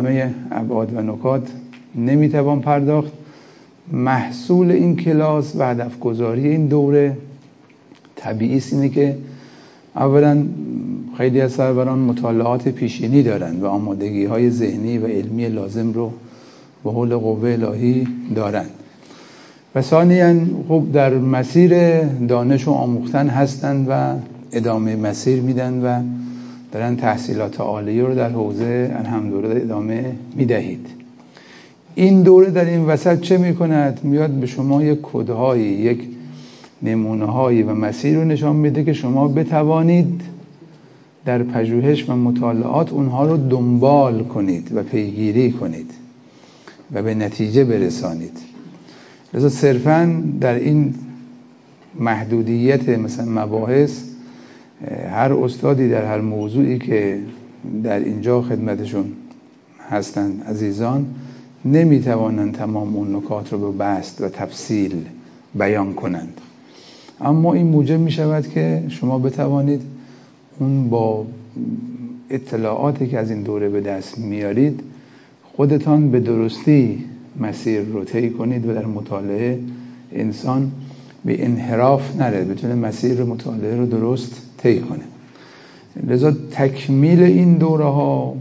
همه ابعاد و نکات نمی‌توان پرداخت. محصول این کلاس و هدف گذاری این دوره طبیعی اینه که اولا خیلی از سروران مطالعات پیشینی دارند و آمادگی های ذهنی و علمی لازم رو به حول قوه الهی دارند و ثانیا خب در مسیر دانش و آموختن هستند و ادامه مسیر میدن و دارن تحصیلات عالی رو در حوزه الحمدلله ادامه می‌دهید. این دوره در این وسط چه می‌کند؟ میاد به شما یک کدهایی یک نمونه هایی و مسیر رو نشان میده که شما بتوانید در پژوهش و مطالعات اونها رو دنبال کنید و پیگیری کنید و به نتیجه برسانید. لذا صرفا در این محدودیت مثلا مباحث هر استادی در هر موضوعی که در اینجا خدمتشون هستند عزیزان نمی‌توانند تمام اون نکات رو به بست و تفصیل بیان کنند. اما این موجب می شود که شما بتوانید اون با اطلاعاتی که از این دوره به دست میارید خودتان به درستی مسیر رو طی کنید و در مطالعه انسان به انحراف نره. بتونه مسیر مطالعه رو درست طی کنه. لذا تکمیل این دوره ها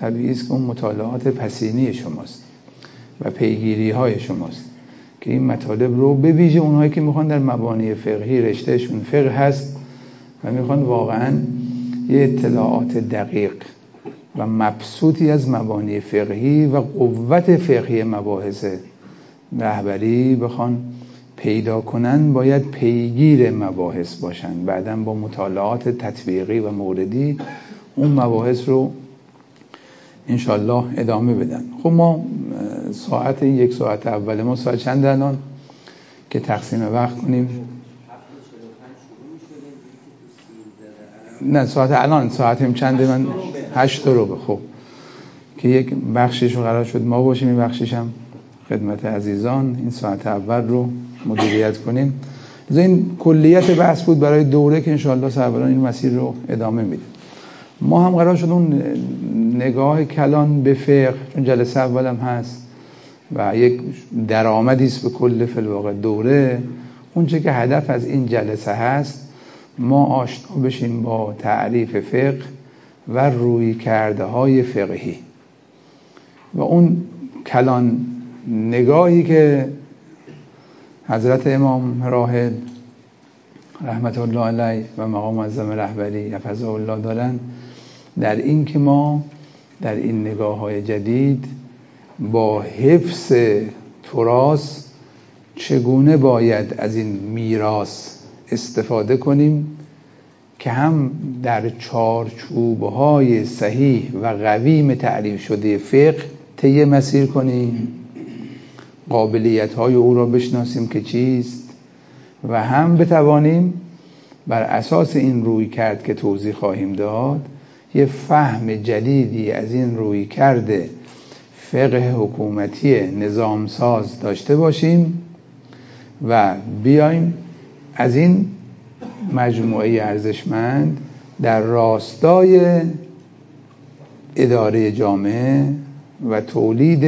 طبیعی که اون مطالعات پسینی شماست و پیگیری های شماست که این مطالب رو به ویژه اونهایی که می‌خوان در مبانی فقهی رشتهشون فقه هست و می‌خوان واقعا یه اطلاعات دقیق و مبسوطی از مبانی فقهی و قوت فقهی مباحث رهبری بخوان پیدا کنن باید پیگیر مباحث باشن. بعدا با مطالعات تطبیقی و موردی اون مباحث رو انشالله ادامه بدن. خب ما ساعت یک ساعت اول ما ساعت چند الان؟ که تقسیم وقت کنیم. نه ساعت الان ساعتیم چنده؟ من هشت رو خب. که یک بخشیش رو قرار شد ما باشیم این بخشیش هم خدمت عزیزان. این ساعت اول رو مدیریت کنیم. این کلیت بحث بود برای دوره که انشاءالله سروران این مسیر رو ادامه میده ما هم قرار شد اون نگاه کلان به فقه چون جلسه اولم هست و یک درآمدی است به کل فلواقع دوره. اونچه که هدف از این جلسه هست ما آشنا بشیم با تعریف فقه و روی کرده های فقهی. و اون کلان نگاهی که حضرت امام راهد رحمت الله علیه و مقام معظم رهبری حفظه الله دارن در این که ما در این نگاه های جدید با حفظ تراس چگونه باید از این میراث استفاده کنیم که هم در چارچوب های صحیح و قویم تعریف شده فقه طی مسیر کنیم؟ قابلیت های او را بشناسیم که چیست و هم بتوانیم بر اساس این روی کرد که توضیح خواهیم داد یه فهم جدیدی از این روی کرده فقه حکومتی نظامساز داشته باشیم و بیایم از این مجموعه ارزشمند در راستای اداره جامعه و تولید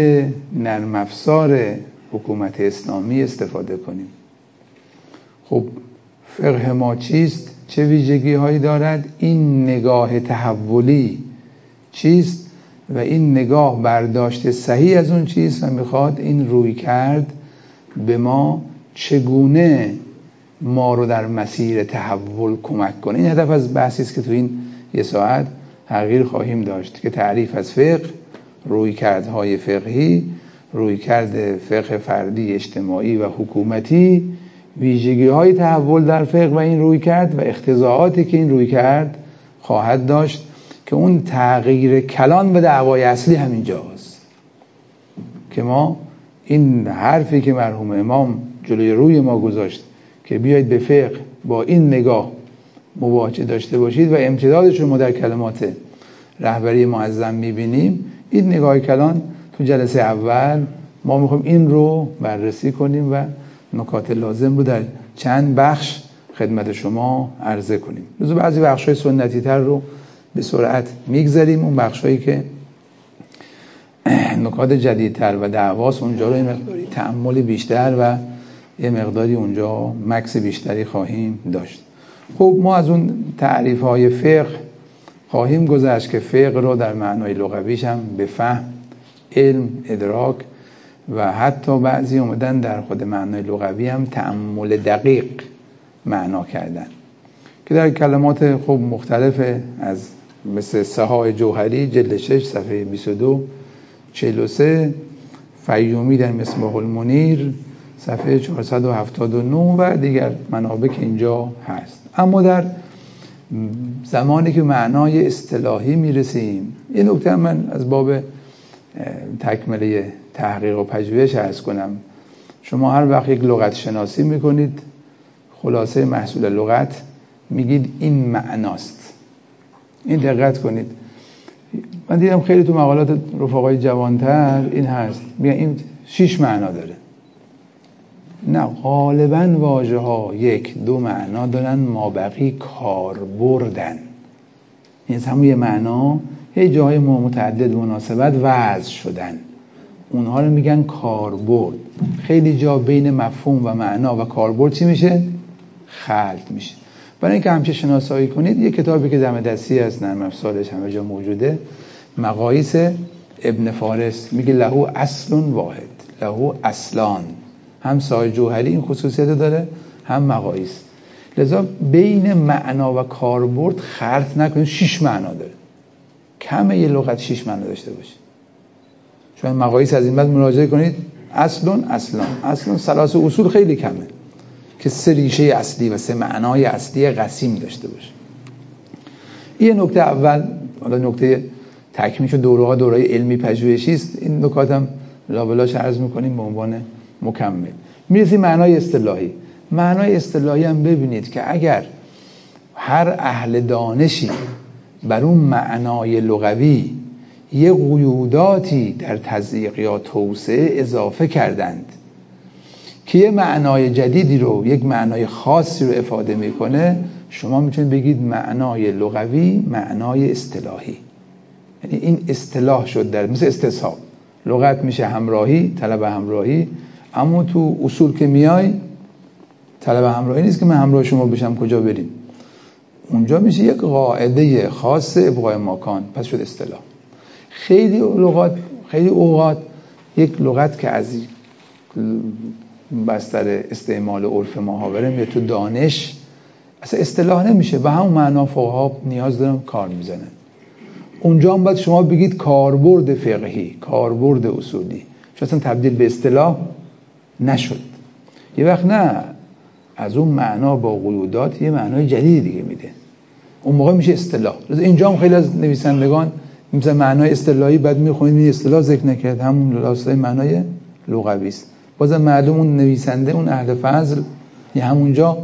نرم افزار حکومت اسلامی استفاده کنیم. خب فقه ما چیست؟ چه ویژگی هایی دارد؟ این نگاه تحولی چیست؟ و این نگاه برداشت صحیح از اون چیست؟ و می‌خواد این روی کرد به ما چگونه ما رو در مسیر تحول کمک کنه. این هدف از بحثی است که تو این یه ساعت تغییر خواهیم داشت که تعریف از فقه روی کردهای فقهی روی کرد فقه فردی اجتماعی و حکومتی ویژگی های تحول در فقه و این روی کرد و اختزاعاتی که این روی کرد خواهد داشت که اون تغییر کلان به دعوای اصلی همینجاست که ما این حرفی که مرحوم امام جلوی روی ما گذاشت که بیایید به فقه با این نگاه مواجه داشته باشید و امتدادش رو ما در کلمات رهبری معظم می‌بینیم این نگاه کلان تو جلسه اول ما می‌خوایم این رو بررسی کنیم و نکات لازم رو در چند بخش خدمت شما عرضه کنیم. روز بعضی بخش های سنتی تر رو به سرعت می‌گذاریم. اون بخش هایی که نکات جدیدتر و دعواس اونجا رو مقداری تعمل بیشتر و یه مقداری اونجا مکس بیشتری خواهیم داشت. خب ما از اون تعریف های فقه خواهیم گذشت که فقه رو در معنای لغویش هم به فهم علم ادراک و حتی بعضی اومدن در خود معنای لغوی هم تعمل دقیق معنا کردن. که در کلمات خوب مختلف از مثل سهای جوهری جلد 6 صفحه 22 43 فیومی در مصباح المنیر صفحه 479 و دیگر منابع که اینجا هست. اما در زمانی که معنای اصطلاحی می‌رسیم این نکته من از باب تکمله تحقیق و پژوهش ارز کنم. شما هر وقت یک لغت شناسی می‌کنید خلاصه محصول لغت میگید این معناست. این دقت کنید. من دیدم خیلی تو مقالات رفقای جوانتر این هست. میگن این شیش معنا داره. نه غالبا واژه ها یک دو معنا دارن ما بقی کار بردن. این همون یه معنا یه جاهای متعدد مناسبت وضع شدن. اونها رو میگن کاربرد. خیلی جا بین مفهوم و معنا و کاربرد چی میشه؟ خلط میشه. برای اینکه همچه شناسایی کنید یه کتابی که دم دستی از نرم افزارش همه جا موجوده مقایس ابن فارس. میگه لهو اصل واحد لهو اصلان. هم سای جوهری این خصوصیت داره هم مقایس لذا بین معنا و کاربرد خلط نکنید شش معنا داره. کمه یه لغت شش معنا داشته باشه. شما مقایس از این بعد مراجعه کنید اصلون اصلان. اصلون سلاس اصول خیلی کمه که سه ریشه اصلی و سه معنای اصلی قسیم داشته باشه. این نکته اول حالا نکته تکمیش دوره ها دوره علمی پژوهشی است. این نکات هم لابلاش عرض می‌کنیم به عنوان مکمل. می‌رسیم معنای اصطلاحی. معنای اصطلاحی هم ببینید که اگر هر اهل دانشی بر اون معنای لغوی یه قیوداتی در تزیق یا توسعه اضافه کردند که یه معنای جدیدی رو یک معنای خاصی رو افاده می‌کنه. شما می‌تونید بگید معنای لغوی معنای اصطلاحی. یعنی این اصطلاح شد در مثل استصحاب لغت میشه همراهی طلب همراهی. اما تو اصول که میای طلب همراهی نیست که من همراه شما بشم کجا بریم؟ اونجا میشه یک قاعده خاص ابقای ماکان. پس شد اصطلاح. خیلی لغات خیلی اوقات یک لغت که از بستر استعمال عرف محاوره میاد تو دانش اصلا اصطلاح نمیشه. و همون معنا فقها نیاز دارن کار می‌زنن. اونجا هم باید شما بگید کاربرد فقهی کاربرد اصولی. چون اصلا تبدیل به اصطلاح نشد. یه وقت نه. از اون معنا با قیودات یه معنای جدید دیگه میده. اون موقع میشه اصطلاح. اینجا هم خیلی از نویسندگان مثل معنای اصطلاحی بعد می‌خونید این اصطلاح ذکر نکرد. همون راستای معنای لغوی است. بازم معلوم اون نویسنده اون اهل فضل یه همونجا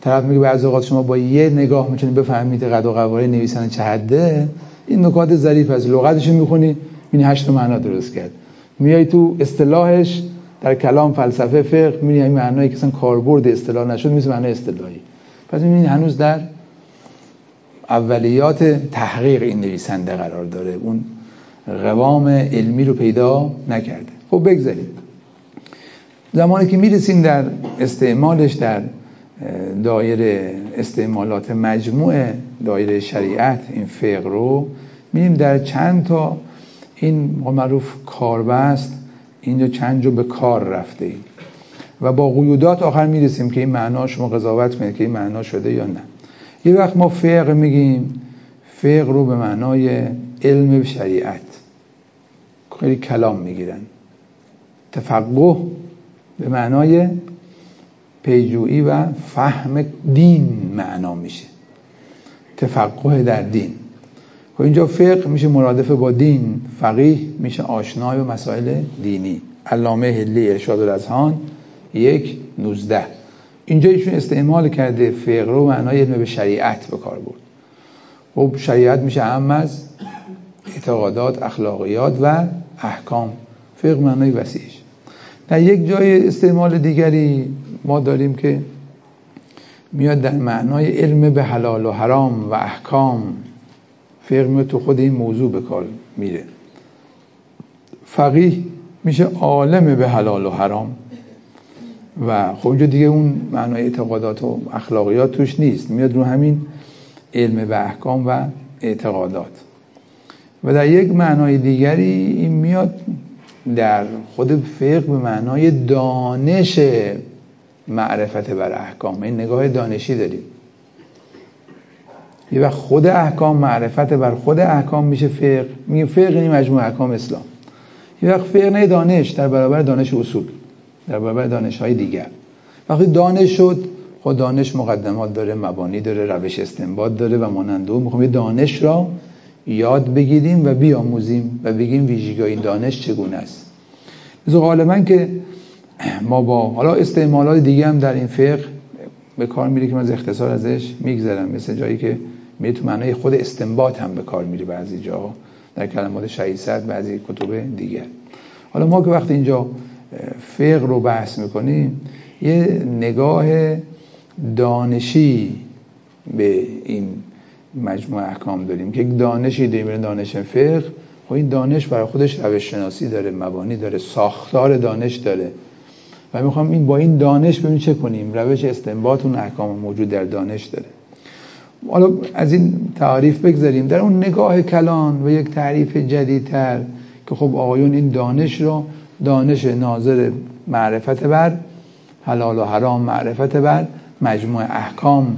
طرف میگه بعضی اوقات شما با یه نگاه می‌تونید بفهمید قد و قواره نویسنده چه حده. این نکات ظریف از لغتش می‌خونی این هشت معنا درست کرد. میای تو اصطلاحش در کلام فلسفه فقه می‌بینی این معنایی که اصلا کاربرد اصطلاح نشد میشه معنای اصطلاحی. پس می‌بینی هنوز در اولیات تحقیق این نویسنده قرار داره. اون قوام علمی رو پیدا نکرده. خب بگذارید زمانی که می‌رسیم در استعمالش در دایره استعمالات مجموعه دایره شریعت این فقه رو میریم در چند تا این معروف کاربست اینجا چند جو به کار رفته ایم. و با قیودات آخر می‌رسیم که این معنا شما قضاوت کنید که این معنا شده یا نه. یه وقت ما فقه میگیم فقه رو به معنای علم شریعت. خیلی کلام می‌گیرن. تفقه به معنای پیجویی و فهم دین معنا میشه. تفقه در دین. خب اینجا فقه میشه مرادف با دین فقیه میشه آشنای به مسائل دینی. علامه هلی ارشاد الاذهان یک نوزده. اینجا ایشون استعمال کرده فقه رو معنای علم به شریعت به کار برد. خب شریعت میشه هم از اعتقادات اخلاقیات و احکام. فقه معنای وسیعش. در یک جای استعمال دیگری ما داریم که میاد در معنای علم به حلال و حرام و احکام. فقه تو خود این موضوع به کار میره. فقیه میشه عالم به حلال و حرام. و خب اینجا دیگه اون معنای اعتقادات و اخلاقیات توش نیست. میاد رو همین علم به احکام و اعتقادات. و در یک معنای دیگری این میاد در خود فقه به معنای دانش معرفت بر احکام. این نگاه دانشی داریم. یه وقت خود احکام معرفت بر خود احکام میشه فقه. میگه فقه این مجموع احکام اسلام. یه وقت فقه نه دانش در برابر دانش اصول. در برابر دانش های دیگر. وقتی دانش شد خود دانش مقدمات داره مبانی داره روش استنباط داره و مانند او می‌خوام دانش را یاد بگیریم و بیاموزیم و بگیم ویژگی این دانش چگونه است. مثل غالبا که ما با حالا استعمالات دیگه هم در این فقه به کار میره که من از اختصار ازش میگذرم. مثل جایی که میره تو معنای خود استنباط هم به کار میره بعضی جاها. در کلمات شهیست بعضی کتب دیگر. حالا ما که وقتی اینجا فقه رو بحث می‌کنیم یه نگاه دانشی به این مجموعه احکام داریم که دانشی داریم دانش فقه و این دانش برای خودش روش شناسی داره مبانی داره ساختار دانش داره. و می‌خوام این با این دانش ببینیم چه کنیم. روش استنباط اون احکام موجود در دانش داره. حالا از این تعریف بگذاریم. در اون نگاه کلان و یک تعریف جدیدتر که خب آقایون این دانش رو دانش ناظر معرفت بر حلال و حرام معرفت بر مجموع احکام.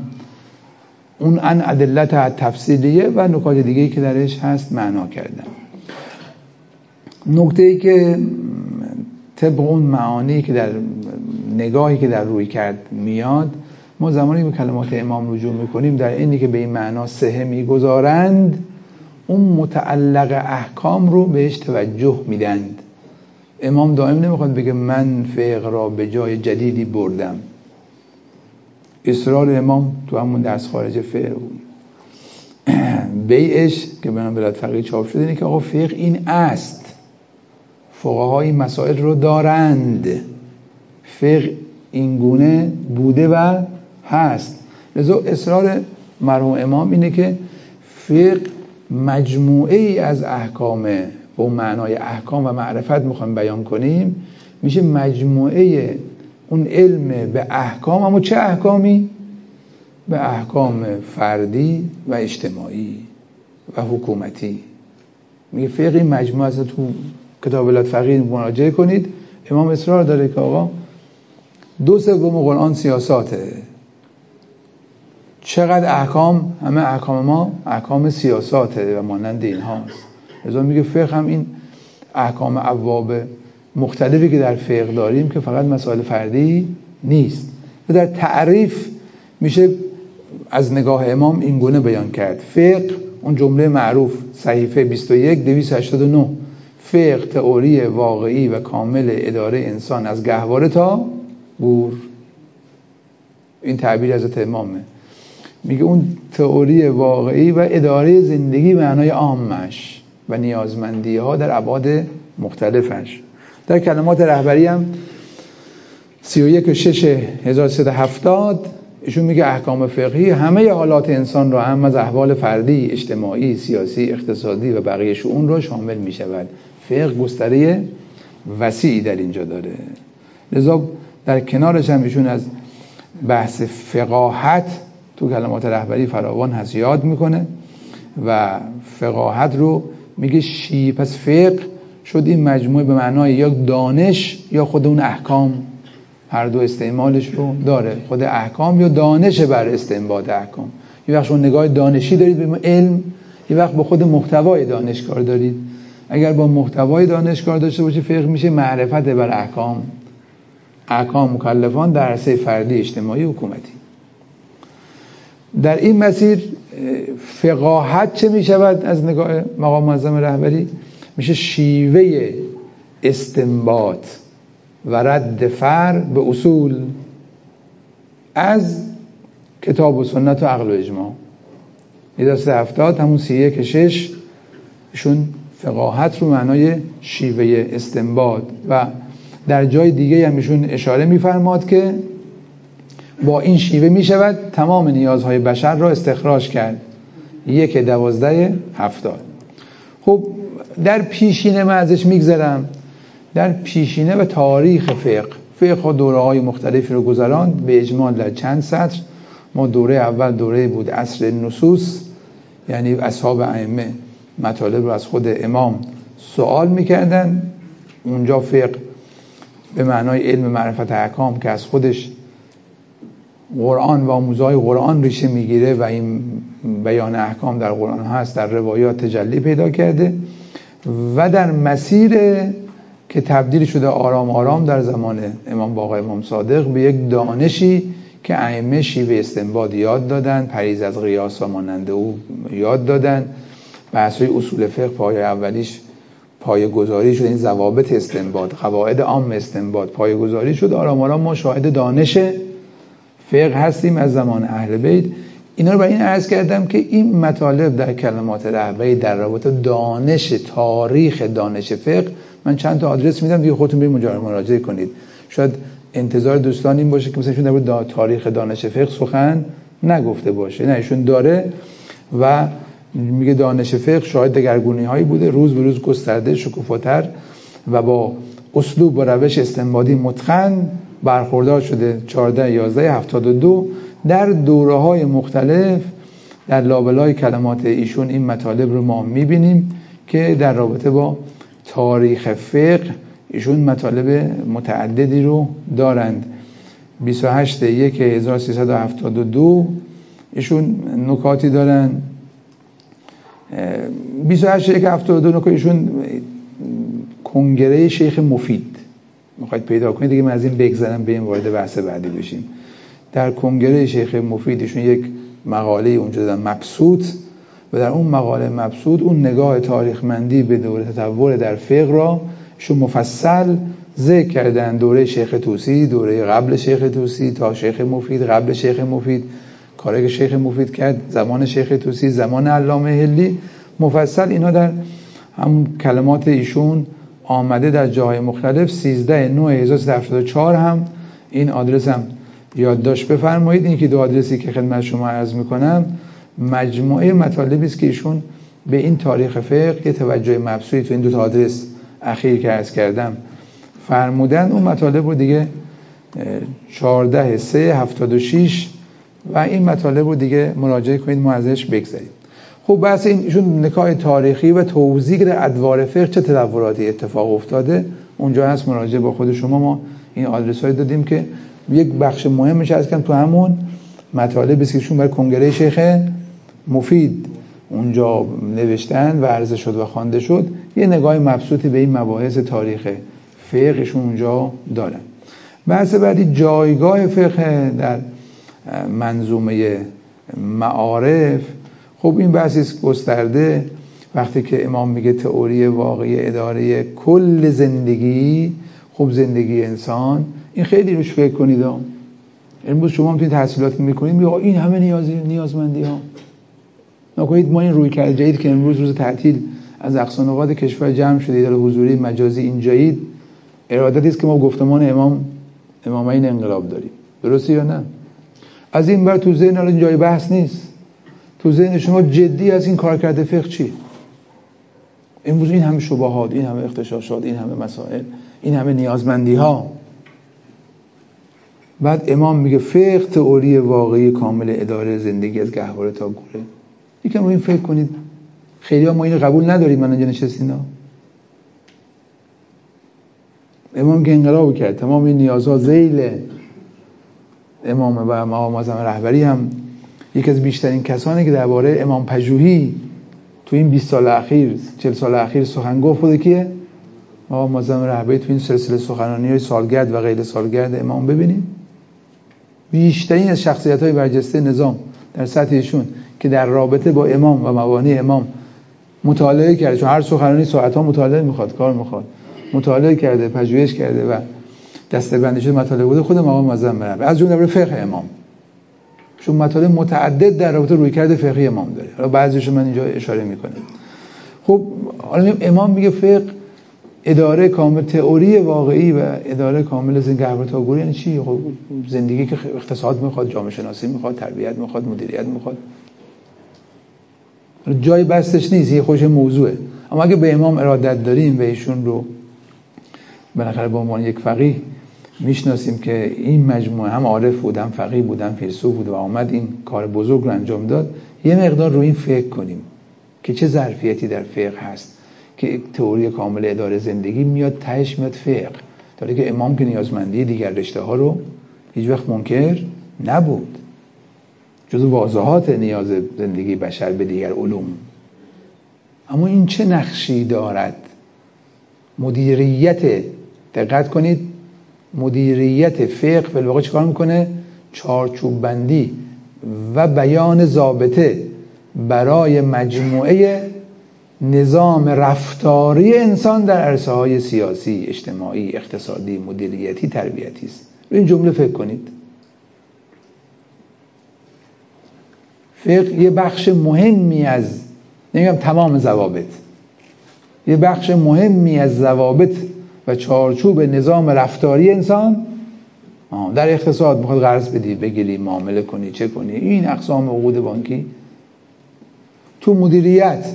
اون ان ادلت تفصیلیه و نکات دیگه که درش هست معنا کردن. نکته ای که طبق اون معانی که در نگاهی که در روی کرد میاد ما زمانی به کلمات امام رجوع می‌کنیم در اینی که به این معنا سهه می‌گذارند اون متعلق احکام رو بهش توجه میدند امام دائم نمی‌خواد بگه من فقه را به جای جدیدی بردم. اصرار امام تو همون درس خارج فقه بیعش که نام بلاد فقیه چاپ شده اینه که آقا فقه این است. فقهای این مسائل رو دارند. فقه اینگونه بوده و هست. لذا اصرار مرحوم امام اینه که فقه مجموعه ای از احکام به اون معنای احکام و معرفت می‌خوایم بیان کنیم میشه مجموعه اون علم به احکام اما چه احکامی؟ به احکام فردی و اجتماعی و حکومتی. میگه فقه مجموعه از تو کتاب فقیه مراجعه کنید. امام اصرار داره که آقا دو سوم قرآن سیاساته. چقدر احکام؟ همه احکام ما احکام سیاساته و مانند این هاست لذا میگه فقه هم این احکام عواب مختلفی که در فقه داریم که فقط مسائل فردی نیست. و در تعریف میشه از نگاه امام این گونه بیان کرد. فقه اون جمله معروف صحیفه 21 289 فقه تئوری واقعی و کامل اداره انسان از گهواره تا گور. این تعبیر از امامه. میگه اون تئوری واقعی و اداره زندگی معنای عامش. و نیازمندی ها در ابعاد مختلفش در کلمات رهبری هم 31 6 1370 ایشون میگه احکام فقهی همه حالات انسان را هم از احوال فردی، اجتماعی، سیاسی، اقتصادی و بقیه شؤون را شامل می شود. فقه گستره وسیعی در اینجا داره. لذا در کنارش هم ایشون از بحث فقاهت تو کلمات رهبری فراوان هست یاد می‌کنه و فقاهت رو میگه شی پس فقه شد این مجموعه به معنای یا دانش یا خود اون احکام؟ هر دو استعمالش رو داره. خود احکام یا دانش بر استنباط احکام. یه وقت شما نگاه دانشی دارید به علم یه وقت با خود محتوای دانشکار دارید. اگر با محتوای دانشکار داشته باشه فقه میشه معرفت بر احکام. احکام مکلفان در عرصه فردی اجتماعی حکومتی. در این مسیر فقاهت چه می شود از نگاه مقام معظم رهبری؟ میشه شیوه استنباط و رد فر به اصول از کتاب و سنت و عقل و اجماع. سه هفتاد همون سی یک شش ایشون فقاهت رو معنای شیوه استنباط. و در جای دیگه هم ایشون اشاره میفرماد که با این شیوه می شود تمام نیازهای بشر را استخراج کرد. یک دوازده هفتاد. خب در پیشینه من ازش میگذرم. در پیشینه و تاریخ فقه. فقه و دوره های مختلفی رو گذراند به اجمال در چند سطر. ما دوره اول دوره بود اصر نصوص یعنی اصحاب ائمه. مطالب رو از خود امام سوال می‌کردن. اونجا فقه به معنای علم معرفت احکام که از خودش قرآن و آموزهای قرآن ریشه می‌گیره و این بیان احکام در قرآن هست در روایات تجلی پیدا کرده و در مسیر که تبدیل شده آرام آرام در زمان امام باقر امام صادق به یک دانشی که ائمه شیوه استنباد یاد دادن پریز از قیاس و مانند او یاد دادن. بحث اصول فقه پای اولیش پای گذاری شد این ضوابط استنباد قواعد عام استنباد پای گذاری شد. آرام آرام ما شاهد دانش فقه هستیم از زمان اهل بیت. اینا رو برای این عرض کردم که این مطالب در کلمات رهبری در رابطه دانش تاریخ دانش فقه من چند تا آدرس میدم دیگه خودتون برید مراجعه کنید. شاید انتظار دوستان این باشه که مثلا ایشون تاریخ دانش فقه سخن نگفته باشه. نه ایشون داره و میگه دانش فقه شاید دگرگونی هایی بوده روز به روز گسترده شکوفاتر و با اسلوب و روش استنبادی متقن برخوردار شده 14 11 72 در دوره های مختلف در لابلای کلمات ایشون این مطالب رو ما می‌بینیم که در رابطه با تاریخ فقه ایشون مطالب متعددی رو دارند. 28 یک 1372 ایشون نکاتی دارن. 28 یک 72 نکات ایشون کنگره شیخ مفید. می‌خواید پیدا کنید دیگه من از این بگذرم این وارد بحث بعدی بشیم. در کنگره شیخ مفید ایشون یک مقاله اونجا دادن مبسوط. و در اون مقاله مبسوط اون نگاه تاریخمندی به دوره تطور در فقه را شو مفصل ذکر کردن. دوره شیخ توسی دوره قبل شیخ توسی تا شیخ مفید قبل شیخ مفید. کاری که شیخ مفید کرد زمان شیخ توسی زمان علامه هلی. مفصل اینا در هم کلمات ایشون آمده در جاهای مختلف 13 9 هم این آدرس هم یادداشت بفرمایید. این که دو آدرسی که خدمت شما عرض می‌کنم مجموعه مطالبی است که ایشون به این تاریخ فقه که توجه مبسوطی تو این دو تا آدرس اخیر که عرض کردم فرمودن. اون مطالب رو دیگه 14 3 76 و این مطالب رو دیگه مراجعه کنید ما ازش بگذاریم خب بحث اینشون نکای تاریخی و توضیح در ادوار فقه چه تدوراتی اتفاق افتاده؟ اونجا هست مراجعه با خود شما. ما این آدرس های دادیم که یک بخش مهمش از کن تو همون مطالب که برای کنگره شیخ مفید اونجا نوشتن و عرضه شد و خوانده شد. یه نگاه مبسوطی به این مباحث تاریخ فقهشون اونجا دارن. بحث بعدی جایگاه فقه در منظومه معارف خب این بحثی گسترده. وقتی که امام میگه تئوری واقعی اداره کل زندگی خب زندگی انسان این خیلی روش فکر کنید امروز شما می‌تونید تحصیلات می‌کنید میگه این همه نیازی نیازمندی ها. نکنید ما این روی کرد جدید که امروز روز تعطیل از اقصان کشور جمع شده در حضوری مجازی اینجایید. ارادتی است که ما گفتمان امام امامین انقلاب داریم. درسته یا نه؟ از این بر تو ذهن الان جای بحث نیست. تو ذهن شما جدی از این کار کرده فقه چی؟ امروز این همه شبهات این همه اختشاشات این همه مسائل این همه نیازمندی ها بعد امام میگه فقه تئوری واقعی کامل اداره زندگی از گهواره تا گوره. یکم این فکر کنید. خیلی ها ما اینو قبول نداریم من اینجا نشستین امام که انقلاب کرد تمام این نیازها زیل امام و معظم رهبری هم یکی از بیشترین کسانی که درباره امام پژوهی تو این 20 سال اخیر 40 سال اخیر سخن گفت بوده کیه؟ مقام معظم رهبری تو این سلسله سخنرانی های سالگرد و غیر سالگرد امام ببینیم. بیشترین از شخصیت های برجسته نظام در سطح ایشون که در رابطه با امام و مبانی امام مطالعه کرده چون هر سخنرانی ساعت ها مطالعه می‌خواد کار می‌خواد. مطالعه کرده پژوهش کرده و دسته بندی شده مطالعه بوده خود مقام معظم از جمله فقه امام. چون مطالب متعدد در رابطه روی کرده فقهی امام داره. حالا بعضیش من اینجا اشاره می‌کنم. خب حالا امام میگه فقه اداره کامل تئوری واقعی و اداره کامل زندگی تا یعنی چی؟ خب زندگی که اقتصاد می‌خواد جامعه شناسی می‌خواد تربیت می‌خواد مدیریت می‌خواد. جای بستش نیست یه خوش موضوعه. اما اگه به امام ارادت داریم و ایشون رو بالاخره به عنوان یک فقیه می‌شناسیم که این مجموعه هم عارف بود هم فقیه بود فیلسوف بود و آمد این کار بزرگ رو انجام داد. یه مقدار رو این فکر کنیم که چه ظرفیتی در فقه هست که تئوری کامل اداره زندگی میاد تهش میاد فقه. داره که امام که نیازمندی دیگر رشته ها رو هیچ وقت منکر نبود. جزو واضحات نیاز زندگی بشر به دیگر علوم. اما این چه نقشی دارد؟ مدیریت دقت کنید مدیریت فقه به واقع چیکار می‌کنه چارچوب بندی و بیان ضابطه برای مجموعه نظام رفتاری انسان در عرصه های سیاسی، اجتماعی، اقتصادی، مدیریتی، تربیتی است. به این جمله فکر کنید. فقه یه بخش مهمی از نمیگم تمام ضوابط یه بخش مهمی از ضوابط چارچوب نظام رفتاری انسان در اقتصاد می‌خواد قرض بدی بگیری معامله کنی چه کنی. این اقسام عقود بانکی تو مدیریت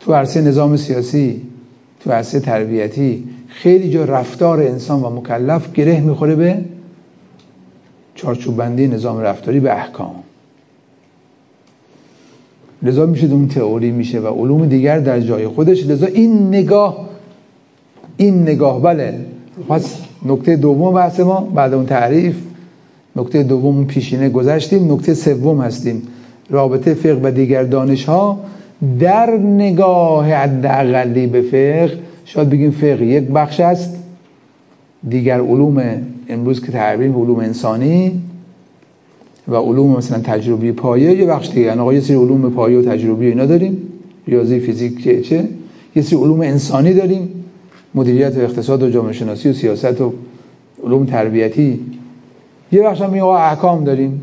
تو عرصه نظام سیاسی تو عرصه تربیتی خیلی جا رفتار انسان و مکلف گره می‌خوره به چارچوب بندی نظام رفتاری به احکام. لذا میشه اون تئوری میشه و علوم دیگر در جای خودش. لذا این نگاه این نگاه بله. پس نکته دوم بحث ما بعد اون تعریف نکته دوم پیشینه گذشتیم نکته سوم هستیم. رابطه فقه و دیگر دانش ها در نگاه حداقلی به فقه شاید بگیم فقه یک بخش است. دیگر علوم امروز که تعبیر علوم انسانی و علوم مثلا تجربی پایه یه بخش دیگه. یعنی یه سری علوم پایه و تجربی اینا داریم. ریاضی فیزیک چه. یه سری علوم انسانی داریم. مدیریت و اقتصاد و جامعه شناسی و سیاست و علوم تربیتی. یه بخش هم احکام داریم.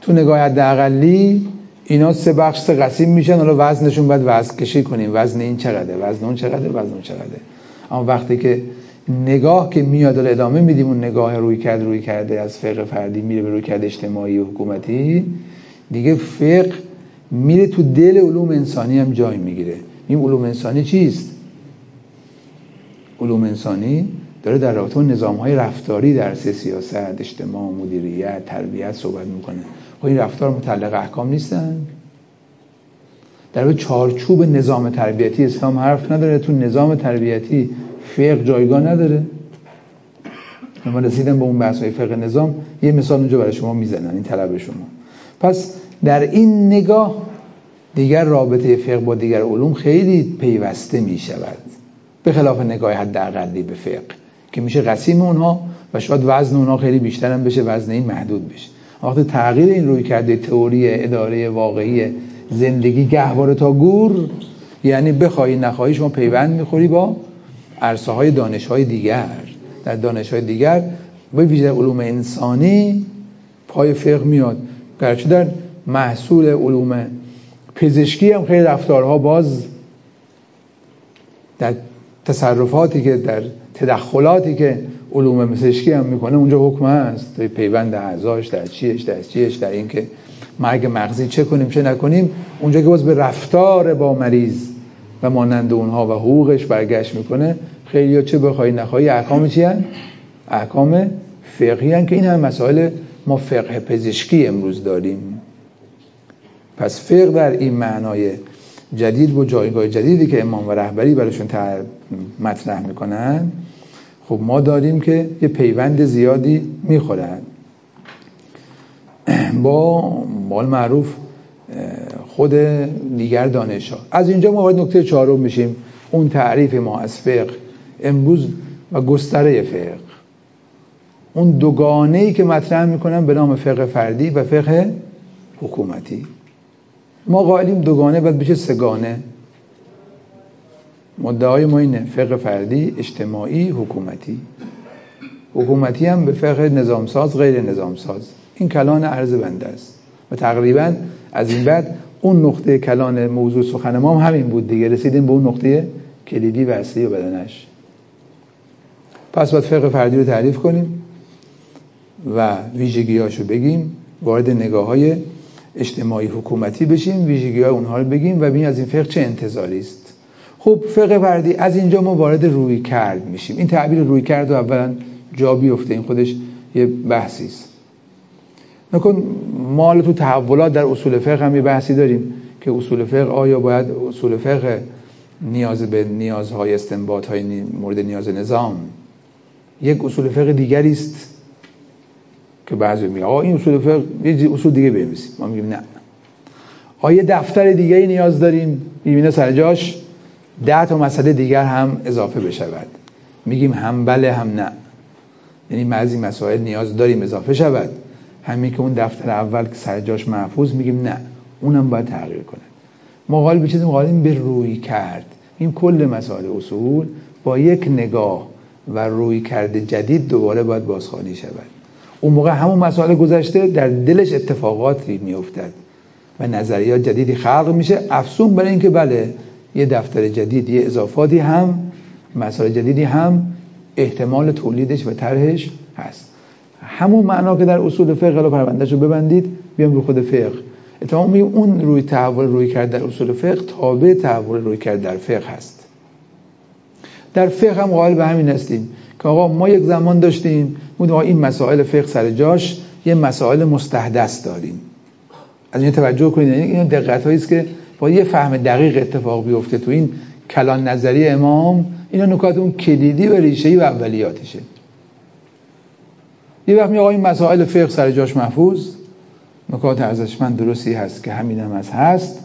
تو نگاه حداقلی اینا سه بخش سه قسیم میشن حالا وزنشون باید وزن کشی کنیم. وزن این چقدره؟ وزن اون چقدره؟ وزن اون چقدره؟ اما وقتی که نگاه که میاد ادامه میدیم اون نگاه روی کرد روی کرده از فقه فردی میره به روی کرد اجتماعی و حکومتی دیگه فقه میره تو دل علوم انسانی هم جای می‌گیره. این علوم انسانی چیست؟ علوم انسانی داره در رابطه نظام های رفتاری در سیاست اجتماع مدیریت تربیت صحبت می‌کنه. خب این رفتار متعلق احکام نیستن؟ در چارچوب نظام تربیتی اسلام حرف نداره تو نظام تربیتی فقه جایگاه نداره. ما رسیدم به اون بحث های فقه نظام یه مثال اونجا برای شما می‌زنن این طلب شما. پس در این نگاه دیگر رابطه فقه با دیگر علوم خیلی پیوسته می شود به خلاف نگاه حداقلی به فقه که میشه قسیم اونها و شاید وزن اونها خیلی بیشتر هم بشه وزن این محدود بشه. وقتی تغییر این روی کرده تئوری اداره واقعی زندگی گهواره تا گور یعنی بخوای نخواهی شما پیوند می‌خوری با عرصه های دانش های دیگر. در دانش های دیگر به ویژه علوم انسانی پای فقه میاد. گرچه در محصول علوم پزشکی هم خیلی رفتارها باز در تصرفاتی که در تدخلاتی که علوم پزشکی هم می‌کنه اونجا حکم هست در پیوند اعضاش در چیش در چیش در اینکه مرگ مغزی چه کنیم چه نکنیم اونجا که باز به رفتار با مریض و مانند اونها و حقوقش برگشت می‌کنه خیلی ها چه بخوای نخواهی احکام چی هن؟ احکام فقهی هن که این هم مسائل ما فقه پزشکی امروز داریم پس فقه در این معنای جدید و جایگاه جدیدی که امام و رهبری براشون مطرح می‌کنن. خب ما داریم که یه پیوند زیادی می‌خورن. با مال معروف خود دیگر دانش ها از اینجا ما باید نکته چهارم میشیم. اون تعریف ما از فقه. امروز و گستره فقه. اون دوگانه ای که مطرح می‌کنن به نام فقه فردی و فقه حکومتی. ما قائلیم دوگانه باید بشه سگانه. مدعای ما اینه فقه فردی اجتماعی حکومتی. حکومتی هم به فقه نظامساز غیر نظامساز. این کلان عرض بنده است. و تقریبا از این بعد اون نقطه کلان موضوع سخن ما هم همین بود دیگه. رسیدیم به اون نقطه کلیدی و اصلی و بدنش. پس باید فقه فردی رو تعریف کنیم و ویژگیهاشو بگیم. وارد نگاه های اجتماعی حکومتی بشیم ویژگی های اونها رو بگیم و ببینیم از این فقه چه انتظاری است. خب فقه فردی از اینجا ما وارد روی کرد میشیم. این تعبیر روی کرد و اولا جا بیفته این خودش یه بحثی است. نکن ما تو تحولات در اصول فقه هم یه بحثی داریم که اصول فقه آیا باید اصول فقه نیاز به نیازهای استنباط های مورد نیاز نظام یک اصول فقه دیگری است. که بعضی میگه آقا این اصول فقه یه اصول دیگه بنویسیم. ما میگیم نه. آیا دفتر دیگه نیاز داریم. می‌بینه سر جاش ده تا مسئله دیگر هم اضافه بشود. میگیم هم بله هم نه. یعنی بعضی مسائل نیاز داریم اضافه شود. همین که اون دفتر اول که سر جاش محفوظ میگیم نه. اونم باید تغییر کنه. ما غالب چیزی غالب به روی کرد. این کل مسائل اصول با یک نگاه و روی کرده جدید دوباره باید بازخوانی شود. اون موقع همون مسائل گذشته در دلش اتفاقاتی میافتد و نظریات جدیدی خلق میشه. افسون برای اینکه بله یه دفتر جدید یه اضافاتی هم مسائل جدیدی هم احتمال تولیدش و طرحش هست. همون معنا که در اصول فقه رو پروندهش رو ببندید بیام رو خود فقه. اتفاقا اون روی تحول روی کرد در اصول فقه تابع تحول روی کرد در فقه هست. در فقه هم قائل به همین هستیم. که آقا ما یک زمان داشتیم بود این مسائل فقه سر جاش یه مسائل مستحدث داریم. از این توجه کنید. یعنی این دقت است که با یه فهم دقیق اتفاق بیفته تو این کلان نظری امام اینا نکات اون کلیدی و ریشه‌ای و اولیاتشه. یه وقت می این مسائل فقه سر جاش محفوظ. نکات ارزشمند درستی هست که همین هم از هست.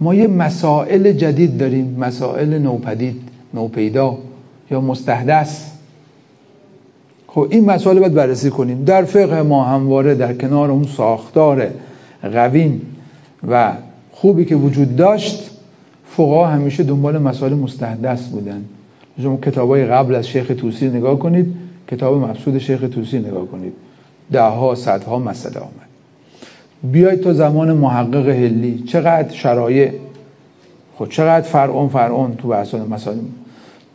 ما یه مسائل جدید داریم. مسائل نوپدید نوپیدا یا مستحدث. خب این مسائل باید بررسی کنیم. در فقه ما همواره در کنار اون ساختار قویم و خوبی که وجود داشت فقها همیشه دنبال مسائل مستحدث بودن. شما کتاب های قبل از شیخ توسی نگاه کنید کتاب مبسود شیخ توسی نگاه کنید. ده ها صدها مسئله آمد. بیاید تا زمان محقق هلی. چقدر شرایع خب چقدر فرعون فرعون تو بحثان مسائل.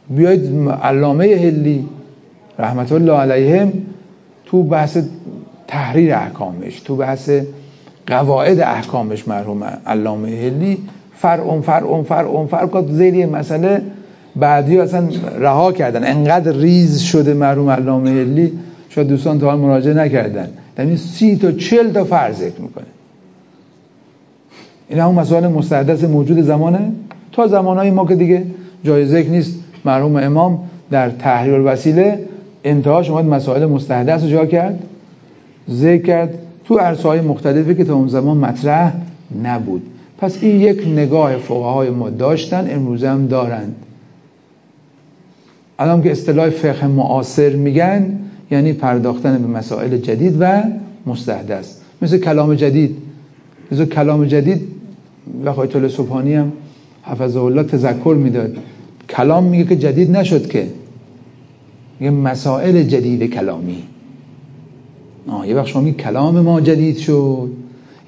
بیاید علامه هلی رحمت الله علیهم تو بحث تحریر احکامش تو بحث قواعد احکامش مرحوم علامه هلی فرعون فرعون فرعون فرق زیری مسئله بعدی اصلا رها کردن. انقدر ریز شده مرحوم علامه هلی شاید دوستان تا حال مراجعه نکردن. یعنی سی تا چل تا فرض ذکر می‌کنه. این همون مسائل مستحدث موجود زمانه. تا زمانهای ما که دیگه جای ذکر نیست. مرحوم امام در تحریر وسیله انتها شما مسائل مستحدث رو جا کرد. ذکر کرد تو عرصه های مختلفی که تا اون زمان مطرح نبود. پس این یک نگاه فقهای ما داشتن امروزه هم دارند. الان که اصطلاح فقه معاصر میگن یعنی پرداختن به مسائل جدید و مستحدث مثل کلام جدید. مثل کلام جدید و خواهی صبحانی هم حفظه الله تذکر می‌داد. کلام میگه که جدید نشد که. میگه مسائل جدید کلامی. آه یه وقت شما کلام ما جدید شد.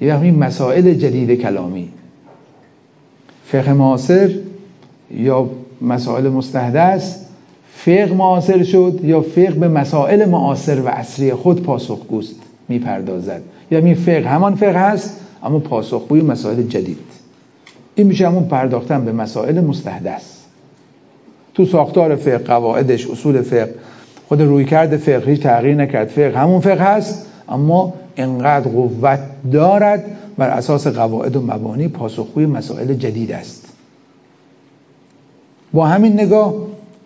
یه وقت مسائل جدید کلامی. فقه معاصر یا مسائل مستحدث فقه معاصر شد یا فقه به مسائل معاصر و اصلی خود پاسخگوست می‌پردازد. یا می فقه همان فقه هست اما پاسخگوی مسائل جدید. این میشه همون پرداختن به مسائل مستحدث. تو ساختار فقه قواعدش اصول فقه. خود روی کرد فقهی تغییر نکرد. فقه همون فقه هست اما انقدر قوت دارد بر اساس قواعد و مبانی پاسخگوی مسائل جدید است. با همین نگاه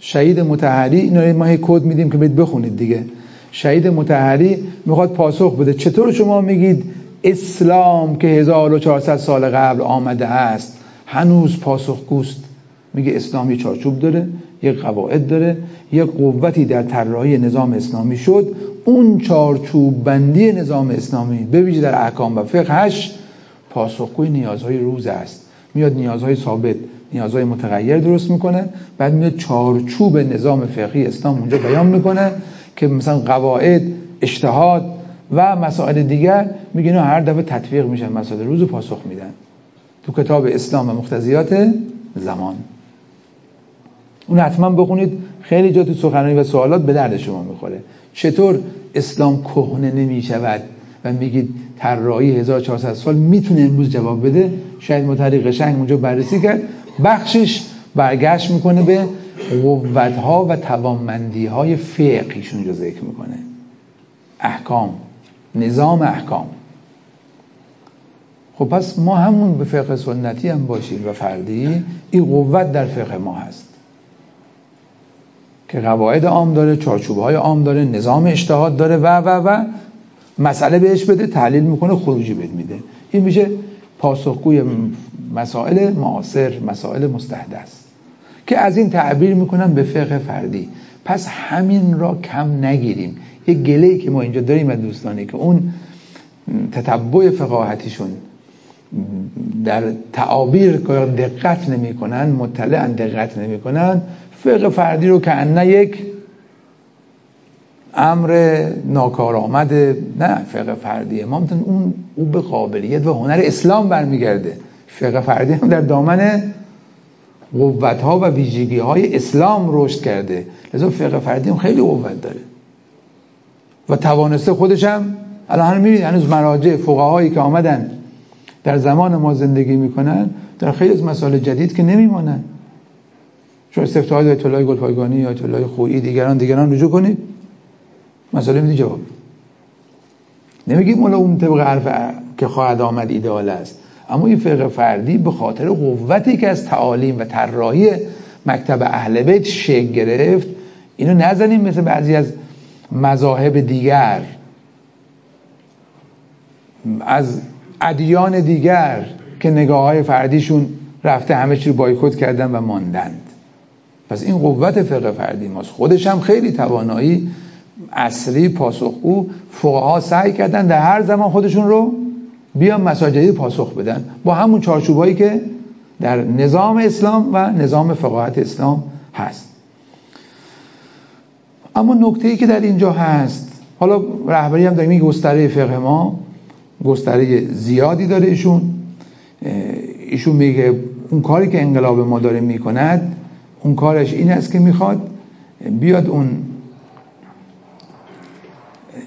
شهید متحری اینو ما هی کد میدیم که بید بخونید دیگه. شهید متحری می‌خواد پاسخ بده. چطور شما میگید اسلام که 1400 سال قبل آمده است هنوز پاسخگوست؟ میگه اسلام یه چارچوب داره. یه قواعد داره یه قوتی در طراحی نظام اسلامی شد. اون چارچوب بندی نظام اسلامی به در احکام و فقهش پاسخگوی نیازهای روز است. میاد نیازهای ثابت نیازهای متغیر درست می‌کنه بعد میاد چارچوب نظام فقهی اسلام اونجا بیان می‌کنه که مثلا قواعد اجتهاد و مسائل دیگر میگه هر دفعه تطبیق میشن مسائل روز پاسخ میدن. تو کتاب اسلام و مختزیات زمان. اون حتما بخونید. خیلی جا تو سخنرانی و سوالات به درد شما می‌خوره. چطور اسلام کهنه نمی‌شود و میگید طراحی 1400 سال می‌تونه امروز جواب بده؟ شاید مطریق قشنگ اونجا بررسی کرد. بخشش برگشت می‌کنه به قوت ها و توانمندی های فقهیشون ذکر می‌کنه. احکام. نظام احکام. خب پس ما همون به فقه سنتی هم باشیم و فردی این قوت در فقه ما هست. که قواعد عام داره چارچوب های عام داره نظام اجتهاد داره و و و مسئله بهش بده تحلیل می‌کنه خروجی بد میده. این میشه پاسخگوی مسائل معاصر مسائل مستحدث که از این تعبیر می‌کنم به فقه فردی. پس همین را کم نگیریم. یه گله که ما اینجا داریم از دوستانی که اون تتبع فقاهتیشون در تعابیر دقت نمی‌کنن مطلع دقت نمی‌کنن فقه فردی رو که انه یک امر ناکارآمد نه فقه فردی ما اون او به قابلیت و هنر اسلام برمیگرده. فقه فردی هم در دامن قوت ها و ویژگی های اسلام رشد کرده. لذا فقه فردی هم خیلی قوت داره. و توانسته خودش هم الان می‌بینید هنوز مراجع فقهایی که آمدن در زمان ما زندگی می‌کنن در خیلی از مسائل جدید که نمیمانن شما استفتاهای آیت الله گلپایگانی آیت الله خویی دیگران دیگران رجوع کنید. مسئله میدی جواب. نمیگیم مولا اون طبق حرف که خواهد آمد ایدئال است. اما این فقه فردی به خاطر قوتی که از تعالیم و طراحی مکتب اهل بیت شکل گرفت اینو نزنیم مثل بعضی از مذاهب دیگر. از ادیان دیگر که نگاه های فردیشون رفته همه چی رو بایکوت کردن و ماندند پس این قوت فقه فردی ماست. خودش هم خیلی توانایی اصلی پاسخگو فقها سعی کردن در هر زمان خودشون رو بیان مساجدی پاسخ بدن. با همون چارچوبایی که در نظام اسلام و نظام فقاهت اسلام هست. اما نکته ای که در اینجا هست حالا رهبری هم داریم گستره فقه ما گستره زیادی داره ایشون. ایشون میگه اون کاری که انقلاب ما داره می‌کند اون کارش این است که می‌خواد بیاد اون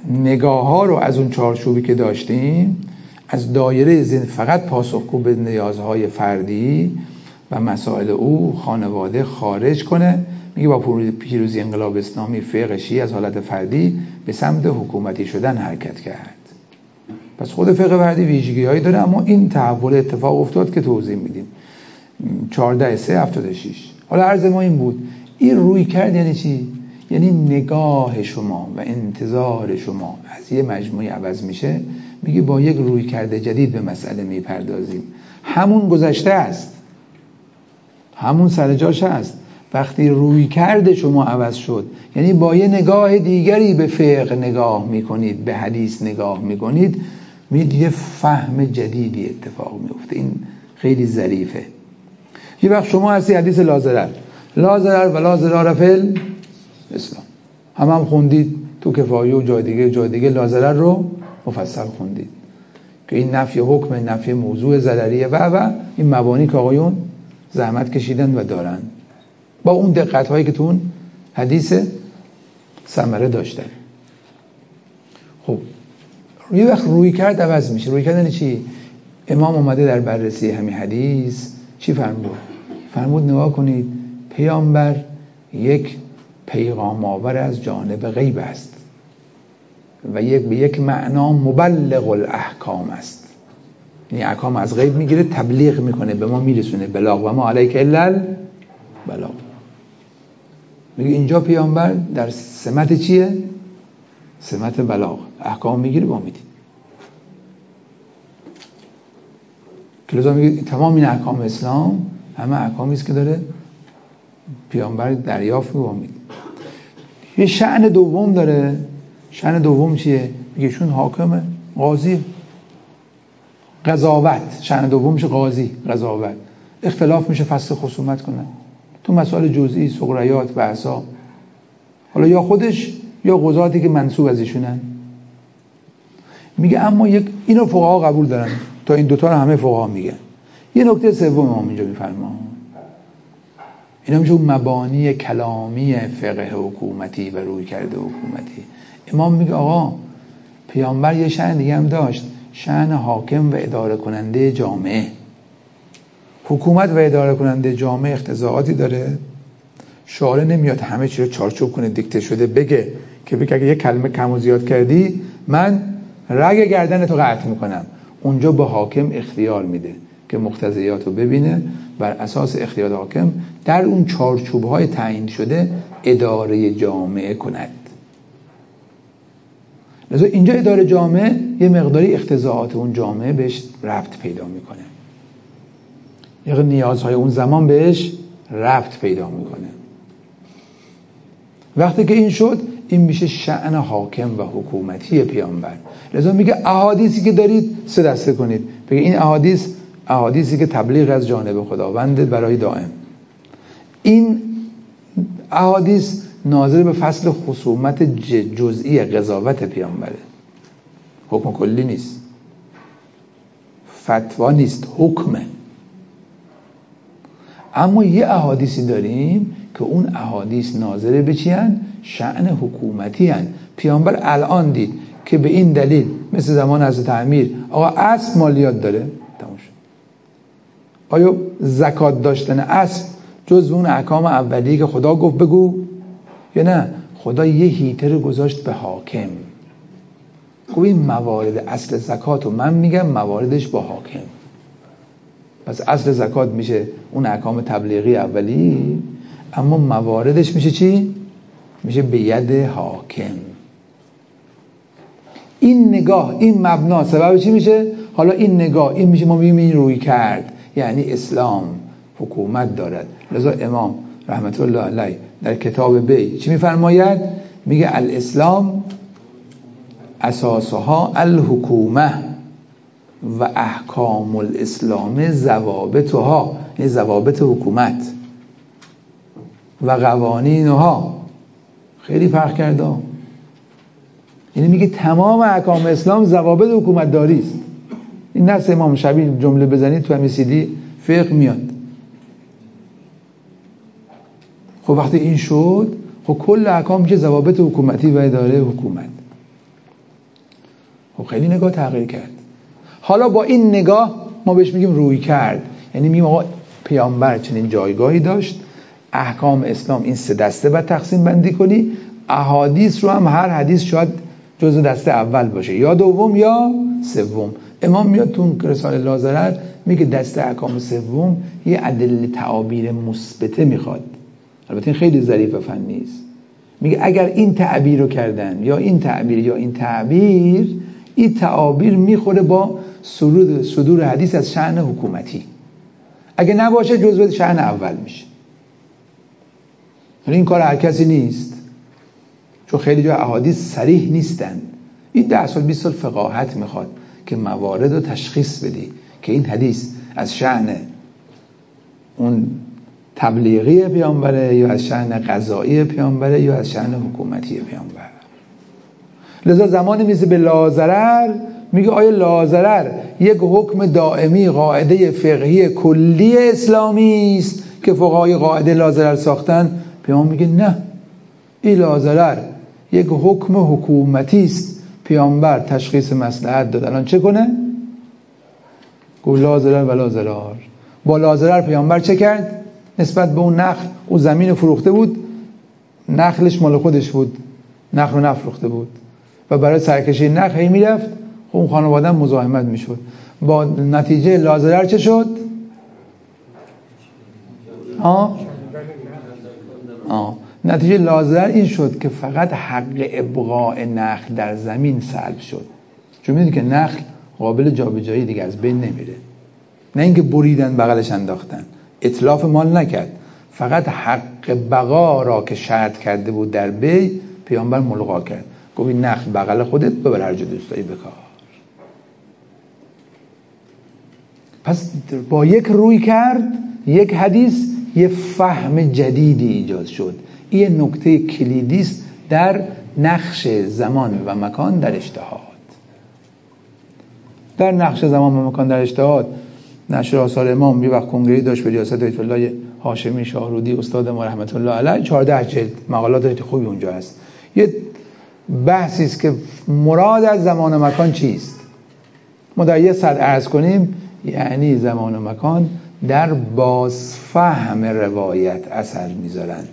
نگاه ها رو از اون چارچوبی که داشتیم از دایره زن فقط پاسخگو به نیازهای فردی و مسائل او خانواده خارج کنه. میگه با پیروزی انقلاب اسلامی فقه از حالت فردی به سمت حکومتی شدن حرکت کرد. پس خود فقه فردی ویژگی هایی داره اما این تحول اتفاق افتاد که توضیح میدیم. 14 3 76 حالا عرض ما این بود. این روی کرد یعنی چی؟ یعنی نگاه شما و انتظار شما. از یه مجموعی عوض میشه میگه با یک روی کرده جدید به مسئله می‌پردازیم. همون گذشته است. همون سر جاش هست وقتی روی کرده شما عوض شد یعنی با یه نگاه دیگری به فقه نگاه می‌کنید به حدیث نگاه می‌کنید می‌دید یه فهم جدیدی اتفاق میفته این خیلی ظریفه. یه وقت شما هستی حدیث لازرر. لازرر و لازرر فل اسلام. هم هم خوندید تو کفایی و جای دیگه جای دیگه لازرر رو مفصل خوندید. که این نفی حکم نفی موضوع ضرریه و و این مبانی که آقایون زحمت کشیدن و دارن. با اون دقت هایی که تو اون حدیث سمره داشتن. خب یه وقت روی کرد عوض میشه. روی کردن چی؟ امام اومده در بررسی همین حدیث. چی فرمود؟ فرمود نگاه کنید پیامبر یک پیغام آور از جانب غیب است و یک به یک معنا مبلغ الاحکام است. یعنی احکام از غیب می‌گیره تبلیغ می‌کنه به ما میرسونه بلاغ. و ما علیک الا بلاغ میگه اینجا پیامبر در سمت چیه؟ سمت بلاغ. احکام می‌گیره با می‌دید. که میگه تمام این احکام اسلام همه احکامی است که داره پیامبر دریافت با می‌دید یه شعن دوم داره. شعن دوم چیه؟ میگه شون حاکمه قاضی. قضاوت. شعن دوم میشه قاضی قضاوت. اختلاف میشه فصل خصومت کنه تو مسائل جزئی سقریات بحثا حالا یا خودش یا قضاتی که منصوب از ایشونن. میگه اما یک اینو فقها قبول دارن. تا این دوتا رو همه فقها میگن. یه نکته سوم امام اینجا میفرما اینا میشه مبانی کلامی فقه حکومتی و روی کرده حکومتی. امام میگه آقا پیامبر یه شأن دیگه هم داشت. شأن حاکم و اداره کننده جامعه. حکومت و اداره کننده جامعه اختزاعاتی داره. شعاره نمیاد همه چی رو چارچوب کنه دیکته شده بگه که بگه اگه یه کلمه کم و زیاد کردی من رگ گردن تو قطع می‌کنم. اونجا به حاکم اختیار میده. که مقتضیات رو ببینه بر اساس اختیار حاکم در اون چارچوب های تعیین شده اداره جامعه کند. لذا اینجا اداره جامعه یه مقداری اختزاعات اون جامعه بهش رفت پیدا می‌کنه. یه نیازهای اون زمان بهش رفت پیدا می‌کنه. وقتی که این شد این میشه شعن حاکم و حکومتی پیامبر. لذا میگه احادیثی که دارید سه دسته کنید. بگه این احادیث احادیثی که تبلیغ از جانب خداوند برای دائم. این احادیث ناظر به فصل خصومت جزئی قضاوت پیامبره. حکم کلی نیست. فتوا نیست حکمه. اما یه احادیثی داریم که اون احادیث ناظره به چی هن؟ شعن حکومتی هن. پیامبر الان دید که به این دلیل مثل زمان از تعمیر آقا اصل مالیات داره. آیا زکات داشتن اصل جز اون احکام اولیه که خدا گفت بگو یا نه؟ خدا یه هیتر گذاشت به حاکم. گفت این موارد اصل زکات رو من میگم مواردش با حاکم. پس اصل زکات میشه اون احکام تبلیغی اولی اما مواردش میشه چی؟ میشه به ید حاکم. این نگاه این مبنا سبب چی میشه؟ حالا این نگاه این میشه ما میگیم روی کرد. یعنی اسلام حکومت دارد. لذا امام رحمت الله علیه در کتاب بی چی میفرماید؟ میگه الاسلام اساسها الحکومه و احکام الاسلام زوابطها یعنی زوابط حکومت و قوانینها. خیلی فرق کرده. یعنی میگه تمام احکام اسلام ضوابط حکومت داری است این نفس امام شبیه جمله بزنید تو همین سیدی فقه میاد. خب وقتی این شد خب کل احکام که ضوابط حکومتی و اداره حکومت. خب خیلی نگاه تغییر کرد. حالا با این نگاه ما بهش میگیم روی کرد. یعنی میگیم آقا پیامبر چنین جایگاهی داشت. احکام اسلام این سه دسته باید تقسیم بندی کنی. احادیث رو هم هر حدیث شاید جز دسته اول باشه. یا دوم یا سوم. امام میاد تو رساله لازرر میگه دسته احکام سوم یه عدل تعابیر مثبته می‌خواد. البته این خیلی ظریف و فنی است میگه اگر این تعبیر رو کردن یا این تعبیر یا این تعبیر این تعابیر می‌خوره با صدور حدیث از شعن حکومتی. اگه نباشه جزو شعن اول میشه. این کار هر کسی نیست. چون خیلی جا احادیث سریح نیستن. این ده سال 20 سال فقاهت می‌خواد. که موارد رو تشخیص بدی که این حدیث از شعن اون تبلیغی پیامبره یا از شعن قضایی پیامبره یا از شعن حکومتی پیامبر. لذا زمانی میزه به لازرر میگه آیا لازرر یک حکم دائمی قاعده فقهی کلی اسلامی است که فقهای قاعده لازرر ساختن؟ پیام میگه نه. این لازرر یک حکم حکومتی است پیامبر تشخیص مسلحت داد. الان چه کنه؟ گفت لازرر و لازرار با لازرر پیامبر چه کرد؟ نسبت به اون نخل او زمین فروخته بود. نخلش مال خودش بود. نخل رو نفروخته بود. و برای سرکشی نخل هی می‌رفت. خب اون خانواده مزاحمت می‌شد. با نتیجه لازرر چه شد؟ ها آه. نتیجه لازر این شد که فقط حق ابقاء نخل در زمین سلب شد. چون می‌دونی که نخل قابل جابجایی دیگه از بین نمیره. نه اینکه بریدن بغلش انداختن. اطلاف مال نکرد. فقط حق بقا را که شرط کرده بود در بی پیامبر ملغا کرد. گفت نخل بغل خودت ببر هر جا دوست داری بکار. پس با یک روی کرد یک حدیث یه فهم جدیدی ایجاد شد. این نکته کلیدی است در نقش زمان و مکان در اجتهاد. در نقش زمان و مکان در اجتهاد نشر آثار امام یه وقت کنگره داشت به ریاست آیت الله هاشمی شاهرودی استاد ما رحمت الله علیه 14 جلد مقالات خوبی اونجا هست. یه بحثی است که مراد از زمان و مکان چیست؟ ما در یه صد عرض کنیم یعنی زمان و مکان در بازفهم روایت اثر می‌ذارن.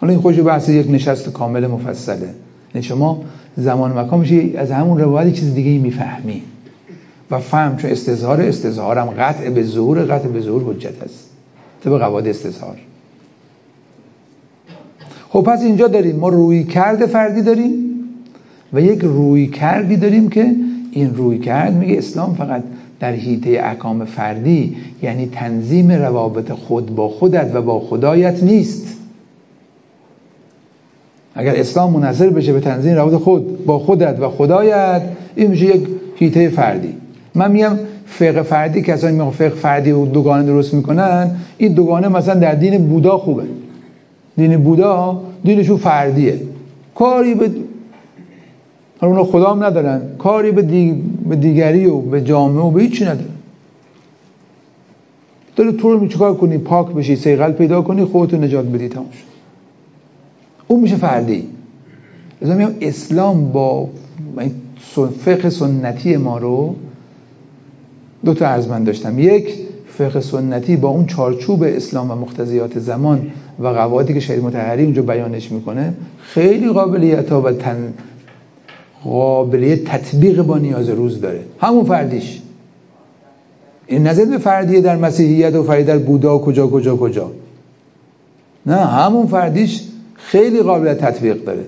حالا این خوش بحث یک نشست کامل مفصله. یعنی شما زمان و مکان میشه از همون روایت چیز دیگه می‌فهمی. و فهم چون استظهار استظهارم قطع به ظهور قطع به ظهور حجت است. طبق قواعد استظهار. خب پس اینجا داریم. ما روی کرده فردی داریم و یک روی کردی داریم که این روی کرد میگه اسلام فقط در حیطه احکام فردی یعنی تنظیم روابط خود با خودت و با خدایت نیست. اگر اسلام منظر بشه به تنظیم روابط خود با خودت و خدایت این میشه یک حیطه فردی. من میگم فقه فردی کسانی میگن فقه فردی و دوگانه درست می‌کنن این دوگانه مثلا در دین بودا خوبه. دین بودا دینشون فردیه. کاری به اونا خدا هم ندارن. کاری به, به دیگری و به جامعه و به هیچی ندارن. داره تو رو چیکار کنی؟ پاک بشی سیغل پیدا کنی خودتو نجات بدی تمام اون میشه فردی از میگم اسلام با فقه سنتی ما رو دو تا عرض من داشتم. یک فقه سنتی با اون چارچوب اسلام و مختزیات زمان و قواعدی که شهید متحری اونجا بیانش می‌کنه خیلی قابلیت ها و تن قابلیت تطبیق با نیاز روز داره. همون فردیش. این نظر به فردیه در مسیحیت و فردی در بودا کجا کجا کجا. نه همون فردیش خیلی قابلیت تطبیق داره.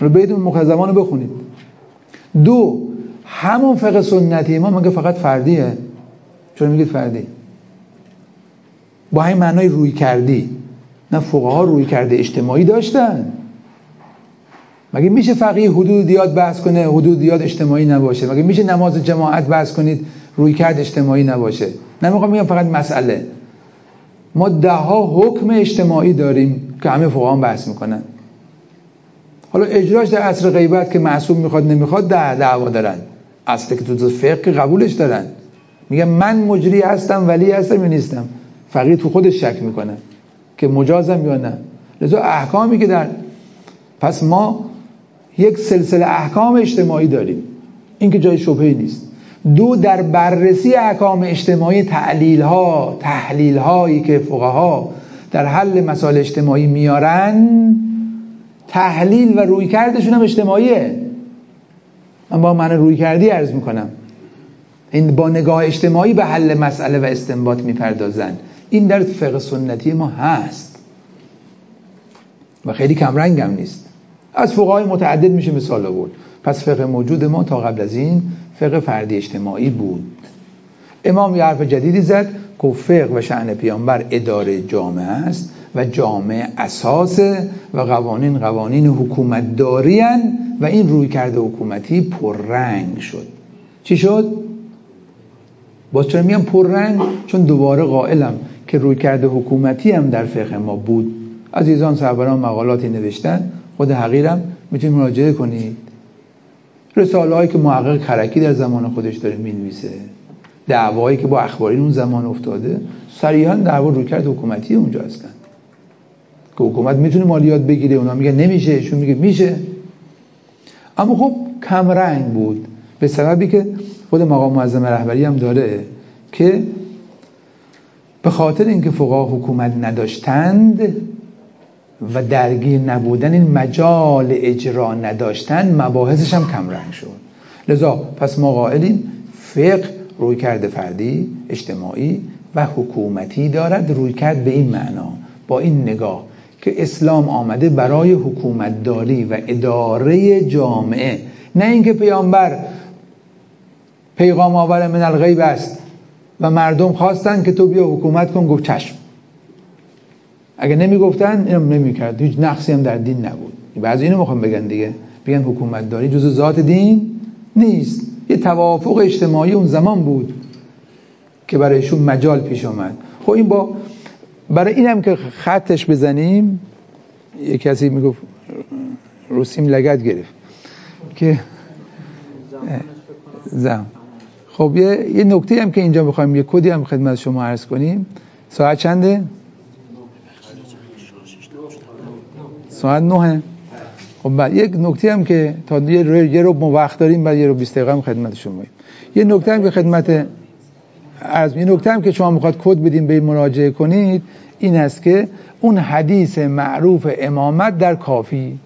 رو بیتون مخزمان رو بخونید. دو همون فقه سنتی ما مگه فقط فردیه؟ چون میگید فردی؟ با این معنای روی کردی. نه فقها روی کرده اجتماعی داشتن. مگه میشه فقیه حدود دیاد بحث کنه حدود دیاد اجتماعی نباشه؟ مگه میشه نماز جماعت بحث کنید روی کرد اجتماعی نباشه؟ نمی‌خوام میگم فقط مسئله. ما ده حکم اجتماعی داریم که همه فقها بحث می‌کنن. حالا اجراش در عصر غیبت که معصوم می‌خواد نمی‌خواد ده دعوا دارن. اصل که تو فقه قبولش دارن. میگم من مجری هستم ولی هستم یا نیستم؟ فقیه تو خودش شک می‌کنه که مجازم یا نه. لذا احکامی که در پس ما یک سلسله احکام اجتماعی داریم. این که جای شبهه نیست. دو در بررسی احکام اجتماعی تعلیل ها تحلیل هایی که فقها در حل مسائل اجتماعی میارن تحلیل و روی کردشون هم اجتماعیه. من با من روی کردی عرض می‌کنم. این با نگاه اجتماعی به حل مسئله و استنباط می‌پردازن. این در فقه سنتی ما هست. و خیلی کمرنگ هم نیست. از فقهای متعدد میشه مثال آورد. پس فقه موجود ما تا قبل از این فقه فردی اجتماعی بود. امام یه حرف جدیدی زد که فقه و شعن پیامبر اداره جامعه است و جامعه اساس و قوانین قوانین حکومت دارین و این روی کرده حکومتی پررنگ شد. چی شد؟ باز چرا میگم پررنگ؟ چون دوباره قائلم که روی کرده حکومتی هم در فقه ما بود. عزیزان سربران مقالاتی نوشتن. خود حقیرم می‌تونید مراجعه کنید رساله هایی که محقق کرکی در زمان خودش داره می‌نویسه دعوایی که با اخبارین اون زمان افتاده صریحا دعوا روی کرد حکومتی اونجا هستن. که حکومت می‌تونه مالیات بگیره اونا میگه نمیشه ایشون میگه میشه. اما خب کمرنگ بود به سببی که خود مقام معظم رهبری هم داره که به خاطر اینکه فقها حکومت نداشتند و درگیر نبودن این مجال اجرا نداشتن مباحثش هم کمرنگ شد. لذا پس ما قائلیم فقه روی کرده فردی اجتماعی و حکومتی دارد روی کرد به این معنا با این نگاه که اسلام آمده برای حکومتداری و اداره جامعه. نه اینکه پیامبر پیغام آور من الغیب است و مردم خواستن که تو بیا حکومت کن گفت چشم. اگه نمی‌گفتن اینم نمی‌کرد. هیچ نقصی هم در دین نبود. بعضی اینو می‌خوام بگن دیگه. بگن حکومت داری جز ذات دین نیست. یه توافق اجتماعی اون زمان بود که برایشون مجال پیش آمد. خب این با برای اینم که خطش بزنیم یه کسی می‌گفت روسیم لگت گرفت. که زم. خب یه, یه نکته هم که اینجا بخوایم یه کدی هم خدمت شما عرض کنیم. ساعت چنده؟ ساعت نوه خب بعد یک نکته هم که تا یه رو, یه رو وقت داریم بعد یه رو 20 دقیقه هم خدمت شما یه نکته هم که خدمت از این نکته هم که شما می‌خواد کد بدیم به مراجعه کنید این است که اون حدیث معروف امامت در کافی.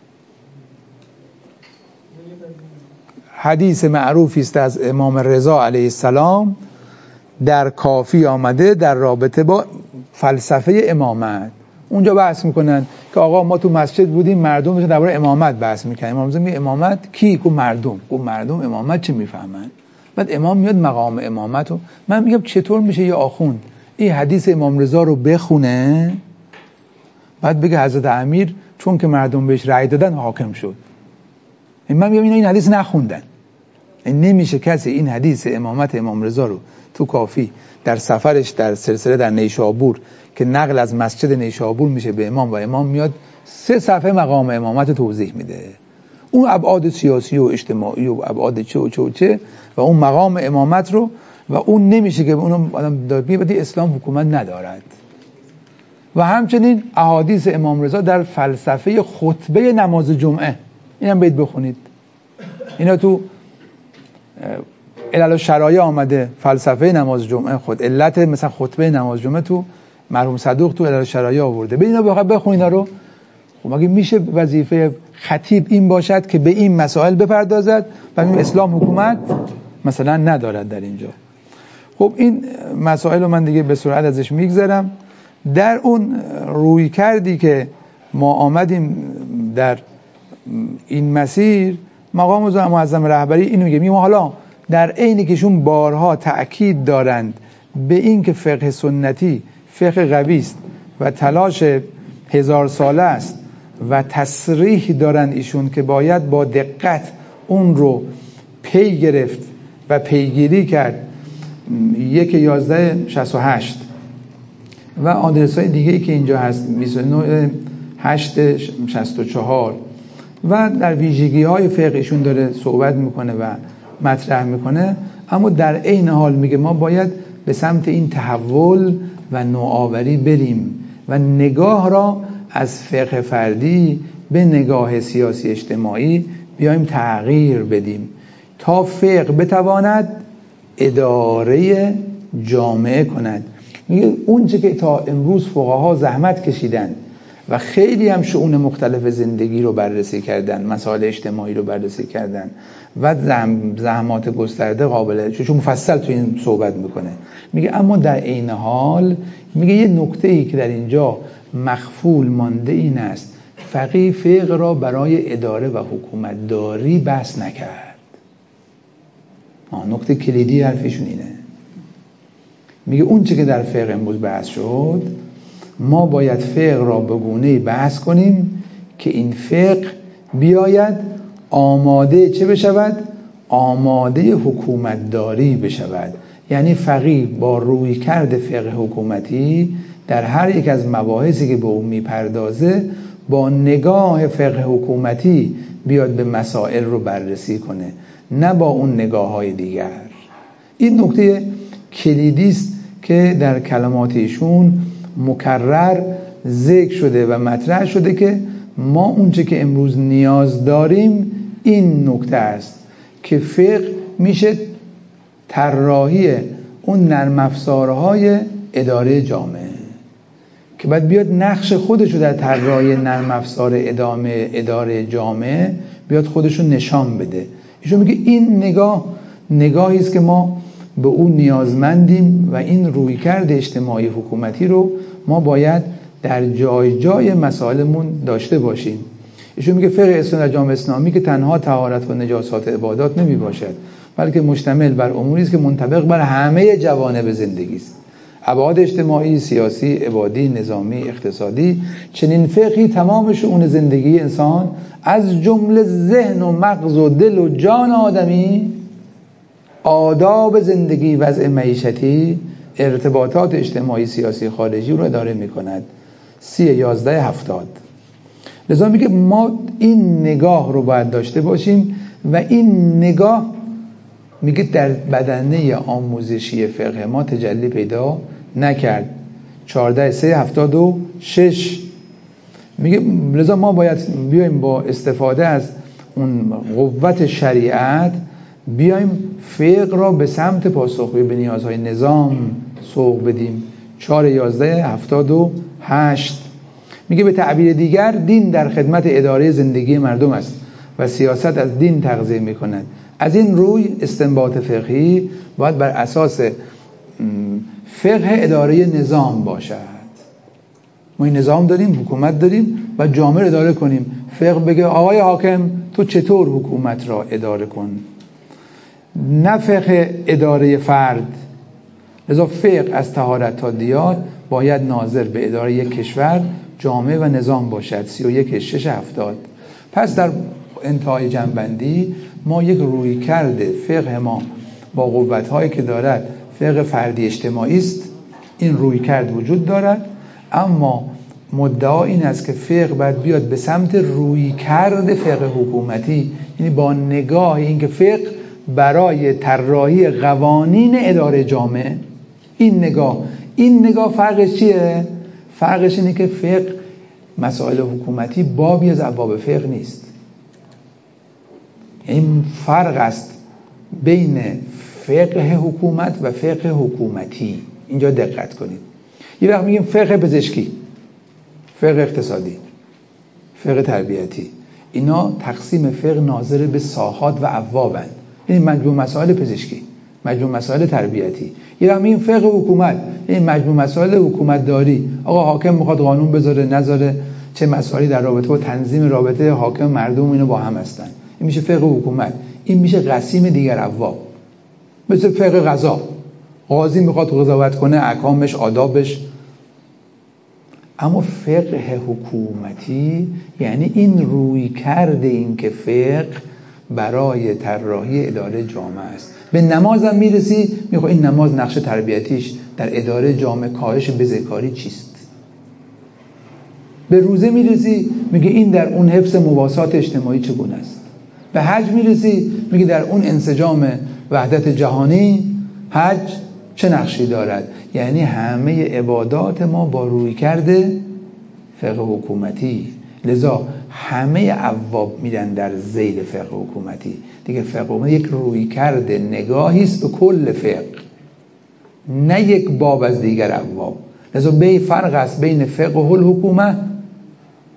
حدیث معروفی است از امام رضا علیه السلام در کافی آمده در رابطه با فلسفه امامت. اونجا بحث می‌کنن که آقا ما تو مسجد بودیم مردم میشه درباره امامت بحث می‌کنن امام میگه امامت کی؟ کو مردم. کو مردم امامت چه می‌فهمن؟ بعد امام میاد مقام امامت رو من میگم چطور میشه یه آخوند این حدیث امام رضا رو بخونه؟ بعد بگه حضرت امیر چون که مردم بهش رأی دادن حاکم شد. من میگم این حدیث نخوندن. نمیشه کسی این حدیث امامت امام رضا رو تو کافی در سفرش در سلسله در نیشابور که نقل از مسجد نیشابور میشه به امام و امام میاد سه صفحه مقام امامت توضیح میده. اون ابعاد سیاسی و اجتماعی و ابعاد چه و چه و چه و اون مقام امامت رو و اون نمیشه که اونم آدم اسلام حکومت ندارد. و همچنین احادیث امام رضا در فلسفه خطبه نماز جمعه. این هم بید بخونید. اینا تو علل شرایع آمده فلسفه نماز جمعه خود علت مثلا خطبه نماز جمعه تو مرحوم صدوق تو علل شرایع آورده. به اینا بخونید رو. خب مگه میشه وظیفه خطیب این باشد که به این مسائل بپردازد؟ و اسلام حکومت مثلا ندارد در اینجا. خب این مسائل رو من دیگه به سرعت ازش میگذرم. در اون روی کردی که ما آمدیم در این مسیر مقام معظم رهبری اینو میگه. میگه حالا در عینی کهشون بارها تأکید دارند به این که فقه سنتی فقه قوی است و تلاش هزار ساله است و تصریح دارند ایشون که باید با دقت اون رو پی گرفت و پیگیری کرد. یک یازده شست و هشت. و آدرس های دیگه ای که اینجا هست 29 هشت شست و در ویژگی های فقهشون داره صحبت می‌کنه و مطرح می‌کنه. اما در عین حال میگه ما باید به سمت این تحول و نوآوری بریم و نگاه را از فقه فردی به نگاه سیاسی اجتماعی بیایم تغییر بدیم تا فقه بتواند اداره جامعه کند. میگه اونچه که تا امروز فقها زحمت کشیدن و خیلی هم شعون مختلف زندگی رو بررسی کردن مسائل اجتماعی رو بررسی کردن و زحمات گسترده قابله چون مفصل تو این صحبت می‌کنه. میگه اما در عین حال میگه یه نکته ای که در اینجا مخفول مانده این است فقیه فقه را برای اداره و حکومت داری بحث نکرد. نکته کلیدی حرفشون اینه. میگه اون چه که در فقه امروز بحث شد ما باید فقه را به گونه بحث کنیم که این فقه بیاید آماده چه بشود؟ آماده حکومتداری بشود. یعنی فقیه با روی کرد فقه حکومتی در هر یک از مباحثی که به اون می‌پردازه با نگاه فقه حکومتی بیاد به مسائل رو بررسی کنه نه با اون نگاه های دیگر. این نکته کلیدی است که در کلمات ایشون مکرر ذکر شده و مطرح شده که ما اونچه که امروز نیاز داریم این نکته است که فقه میشه طراحی اون نرم افزارهای اداره جامعه که باید بیاد نقش خودش رو در طراحی نرم افزار ادامه اداره جامعه بیاد خودش رو نشان بده. ایشون میگه این نگاه نگاهی است که ما به اون نیازمندیم و این رویکرد اجتماعی حکومتی رو ما باید در جای جای مسائلمون داشته باشیم. ایشون میگه فقه اسلام در جامعه اسلامی که تنها تهارت و نجاسات عبادات نمی باشد بلکه مشتمل بر اموری است که منطبق بر همه جوانب زندگی است. ابعاد اجتماعی، سیاسی، عبادی، نظامی، اقتصادی چنین فقهی تمام شؤون زندگی انسان از جمله ذهن و مغز و دل و جان آدمی آداب زندگی وضع معیشتی ارتباطات اجتماعی سیاسی خارجی رو اداره می کند سی یازده هفتاد. لذا میگه ما این نگاه رو باید داشته باشیم و این نگاه میگه در بدنه آموزشی فقه ما تجلی پیدا نکرد. 14 3 76 میگه لذا ما باید بیایم با استفاده از اون قوت شریعت بیایم فقه را به سمت پاسخگویی به نیازهای نظام سوق بدیم. 4 11 78 میگه به تعبیر دیگر دین در خدمت اداره زندگی مردم است و سیاست از دین تغذیه می‌کند. از این روی استنباط فقهی باید بر اساس فقه اداره نظام باشد. ما این نظام داریم حکومت داریم و جامعه اداره کنیم. فقه بگه آقای حاکم تو چطور حکومت را اداره کن؟ نه فقه اداره فرد لذا فقه از تهارت تا دیات باید ناظر به اداره یک کشور جامعه و نظام باشد. سی و یک شش هفتاد. پس در انتهای جنبندی ما یک روی کرده فقه ما با قوت هایی که دارد فقه فردی اجتماعی است. این روی کرد وجود دارد. اما مدعا این است که فقه باید بیاد به سمت روی کرد فقه حکومتی. یعنی با نگاه اینکه فقه برای طراحی قوانین اداره جامعه این نگاه. این نگاه فرقش چیه؟ فرقش اینه که فقه مسائل حکومتی بابی از ابواب فقه نیست. این فرق است بین فقه حکومت و فقه حکومتی. اینجا دقت کنید. یه وقت میگیم فقه پزشکی فقه اقتصادی فقه تربیتی. اینا تقسیم فقه ناظر به ساحات و ابوابند این مجموع مسائل پزشکی. مجموع مسائل تربیتی. یه وقت میگیم فقه حکومت این مجموع مسائل حکومت داری آقا حاکم می‌خواد قانون بذاره نذاره چه مسائلی در رابطه با تنظیم رابطه حاکم مردم اینو با هم هستن. این میشه فقه حکومت. این میشه قسیم دیگر ابواب مثل فقه قضا قاضی می‌خواد قضاوت کنه احکامش آدابش. اما فقه حکومتی یعنی این روی کرده این که فقه برای طراحی اداره جامعه است. به نمازم می‌رسی می‌خوای این نماز نقش تربیتیش در اداره جامعه کاهش بزکاری چیست؟ به روزه می‌رسی میگه این در اون حفظ مواسات اجتماعی چگونه است؟ به حج می‌رسی میگه در اون انسجام وحدت جهانی حج چه نقشی دارد؟ یعنی همه عبادات ما با روی کرده فقه حکومتی. لذا همه عواب میرن در زیل فقه حکومتی. دیگه فقه حکومتی یک روی کرده نگاهی است به کل فقه. نه یک باب از دیگر عواب لذا به فرق است بین فقه الحکومه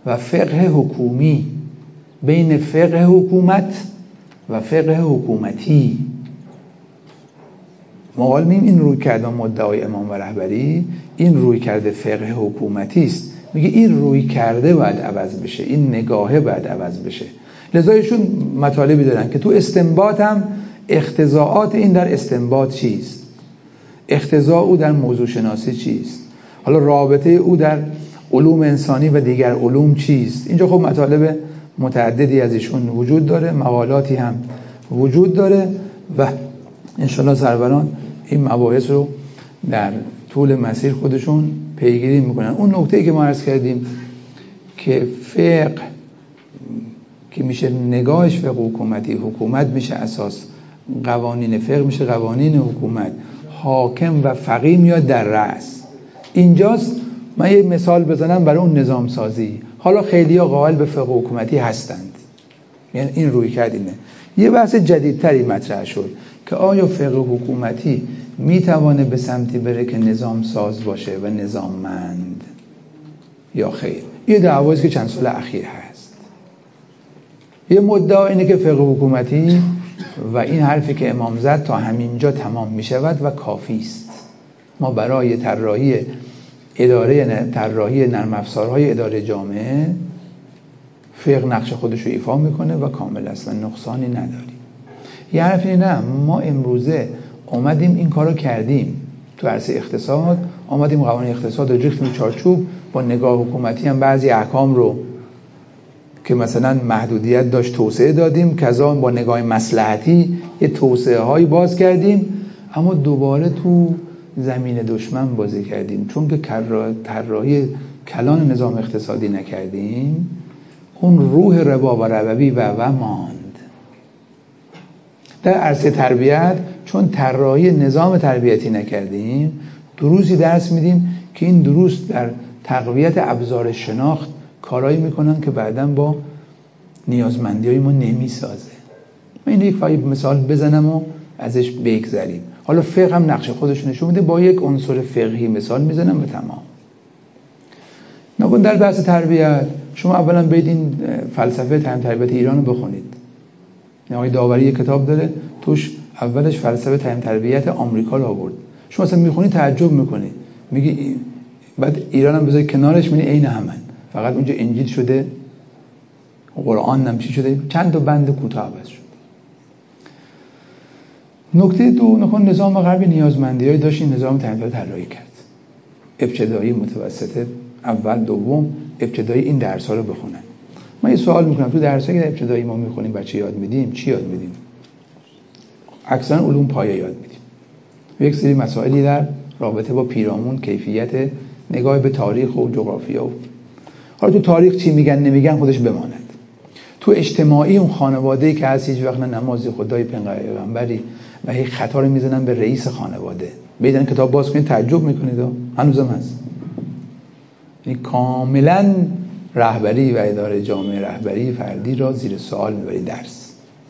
و فقه حکومی. بین فقه حکومت و فقه حکومتی. ما این روی کرده مدعای امام و رهبری. این روی کرده فقه حکومتی است. میگه این روی کرده باید عوض بشه این نگاهه باید عوض بشه. لذا ایشون مطالبی دارن که تو استنباط هم اختزاعات این در استنباط چیست؟ اختزاع او در موضوع شناسی چیست؟ حالا رابطه او در علوم انسانی و دیگر علوم چیست؟ اینجا خب مطالب متعددی از ایشون وجود داره مقالاتی هم وجود داره و انشالله سروران این مباحث رو در طول مسیر خودشون پیگیری می‌کنن. اون نکته که ما عرض کردیم که فقه که میشه نگاهش فقه حکومتی حکومت میشه اساس قوانین فقه میشه قوانین حکومت. حاکم و فقیه میاد در رأس. اینجاست من یه مثال بزنم برای اون نظام سازی حالا خیلی ها قائل به فقه حکومتی هستند. یعنی این روی کردینه یه بحث جدیدتری مطرح شد که آیا فقه حکومتی می‌توانه به سمتی بره که نظام ساز باشه و نظاممند یا خیر. یه دعوایی که چند سال اخیر هست. یه مدعا اینه که فقه حکومتی و این حرفی که امام زد تا همینجا تمام می شود و کافی است. ما برای طراحی اداره طراحی نرم افزارهای اداره جامعه فقه نقش خودش رو ایفا می‌کنه و کامل است و نقصانی نداریم. یه حرفی نه ما امروزه آمدیم این کارو کردیم. تو عرصه اقتصاد آمدیم قوانین اقتصاد رو ریختیم چارچوب. با نگاه حکومتی هم بعضی احکام رو که مثلا محدودیت داشت توسعه دادیم. کذا با نگاه مسلحتی یه توسعه هایی باز کردیم. اما دوباره تو زمین دشمن بازی کردیم. چون که طراحی کلان نظام اقتصادی نکردیم اون روح ربا و ربوی و و ماند. در عرصه تربیت چون طراحی نظام تربیتی نکردیم دروسی درس میدیم که این دروس در تقویت ابزار شناخت کارایی می‌کنن که بعدا با نیازمندی های ما نمی‌سازه. من این یک مثال بزنم و ازش بگذریم. حالا فقه هم نقش خودش نشون میده. با یک عنصر فقهی مثال می‌زنم به تمام. نکن در بحث تربیت شما اولا برید این فلسفه تربیت ایران رو بخونید. آقای داوری کتاب داره. توش اولش فلسفه تعلیم تربیت آمریکا رو آورد. شما اصلا می‌خونی تعجب می‌کنی. میگی بعد ایران هم بذاری کنارش میگی عین همن. فقط اونجا انجیل شده قرآن هم چی شده چند تا بند کوتاه عوض شد. نکته دو نکن نظام غربی نیازمندی داشت این نظام تعلیم طراحی کرد. ابتدایی متوسطه اول دوم ابتدایی این درس ها رو بخونن. من یه سوال می‌کنم تو درس که ابتدایی ما می‌خونیم بچه یاد میدیم چی یاد میدیم؟ اکثرا علوم پایه یاد میدیم. یک سری مسائلی در رابطه با پیرامون کیفیت نگاه به تاریخ و جغرافیا و حالا تو تاریخ چی میگن نمیگن خودش بماند. تو اجتماعی اون خانواده که هست هیچ وقت نمازی خدای پیغمبری و هی خطا رو می‌زنن به رئیس خانواده. بیدن کتاب باز کنید تعجب می‌کنید. هنوزم هست. یعنی کاملا رهبری و اداره جامعه رهبری فردی را زیر سوال می‌بری درس.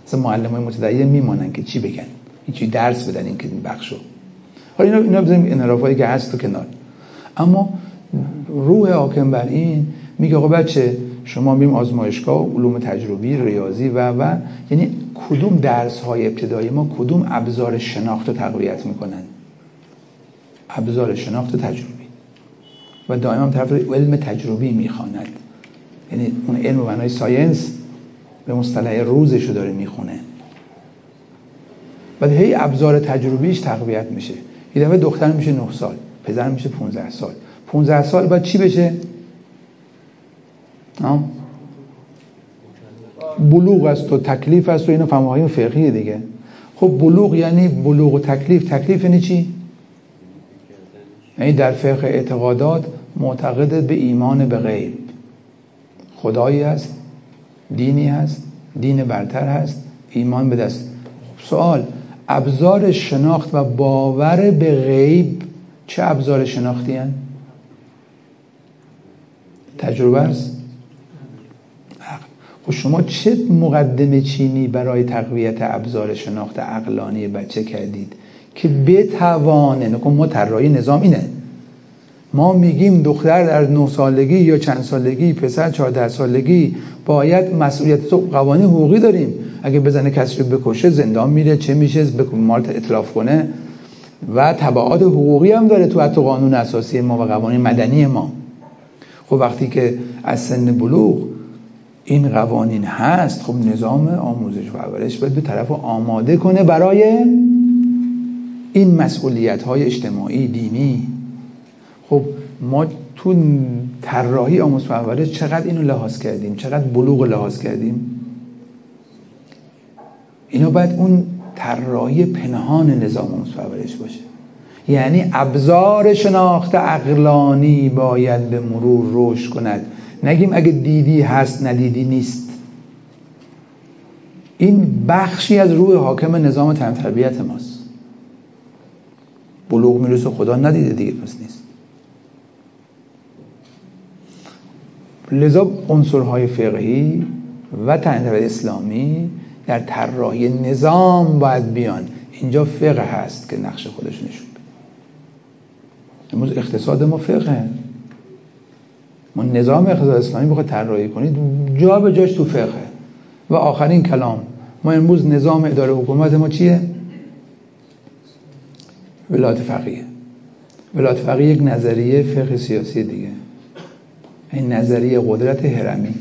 مثلا معلم های متدعیه میمانن که چی بگن؟ چی درس بدن این که این بخشو. حالا اینا اینا بزنیم انحرافایی که هست تو کنار. اما روح حاکم بر این میگه آقا بچه شما میریم آزمایشگاه علوم تجربی ریاضی و و یعنی کدوم درس های ابتدایی ما کدوم ابزار شناخت رو تقویت می‌کنن؟ ابزار شناخت تجربی. و دائما طرف علم تجربی می‌خواند. یعنی اون علم و معنای ساینس به مصطلح روزش رو داره می‌خونه. بعد هی ابزار تجربیش تقویت میشه. یه دفعه دختر میشه 9 سال پدر میشه 15 سال. 15 سال بعد چی بشه؟ بلوغ است و تکلیف است و اینا فهمهای فقهی دیگه. خب بلوغ یعنی بلوغ و تکلیف. تکلیف یعنی چی؟ یعنی در فقه اعتقادات معتقد به ایمان به غیب. خدایی هست دینی هست دین برتر هست ایمان به دست. سوال ابزار شناخت و باور به غیب چه ابزار شناختی هست؟ تجربه است؟ خب شما چه مقدمه چینی برای تقویت ابزار شناخت عقلانی بچه کردید که بتوانه؟ نکن ما طراحی نظام اینه. ما میگیم دختر در نه سالگی یا چند سالگی پسر چهارده سالگی باید مسئولیت قوانین حقوقی داریم. اگه بزنه کسی رو بکشه زندان میره چه میشه مال اطلاف کنه؟ و تبعات حقوقی هم داره تو حتی قانون اساسی ما و قوانین مدنی ما. خب وقتی که از سن بلوغ این قوانین هست خب نظام آموزش و پرورش باید به طرف آماده کنه برای این مسئولیت های اجتماعی دینی. ما تو طراحی آموزش پرورش چقدر اینو لحاظ کردیم چقدر بلوغ لحاظ کردیم؟ اینو باید اون طراحی پنهان نظام آموزش پرورش باشه. یعنی ابزار شناخت عقلانی باید به مرور رشد کند. نگیم اگه دیدی هست ندیدی نیست. این بخشی از روح حاکم نظام تربیت ماست. بلوغ می‌رسه خدا ندیده دیگه پس نیست. لذا عنصرهای فقهی و تنظیم اسلامی در طراحی نظام باید بیان. اینجا فقه هست که نقش خودش نشون بده. امروز اقتصاد ما فقه. ما نظام اقتصاد اسلامی بخواد طراحی کنید جا به جاش تو فقه. و آخرین کلام. ما امروز نظام اداره حکومت ما چیه؟ ولایت فقیه. ولایت فقیه یک نظریه فقه سیاسی دیگه. این نظریه قدرت هرمی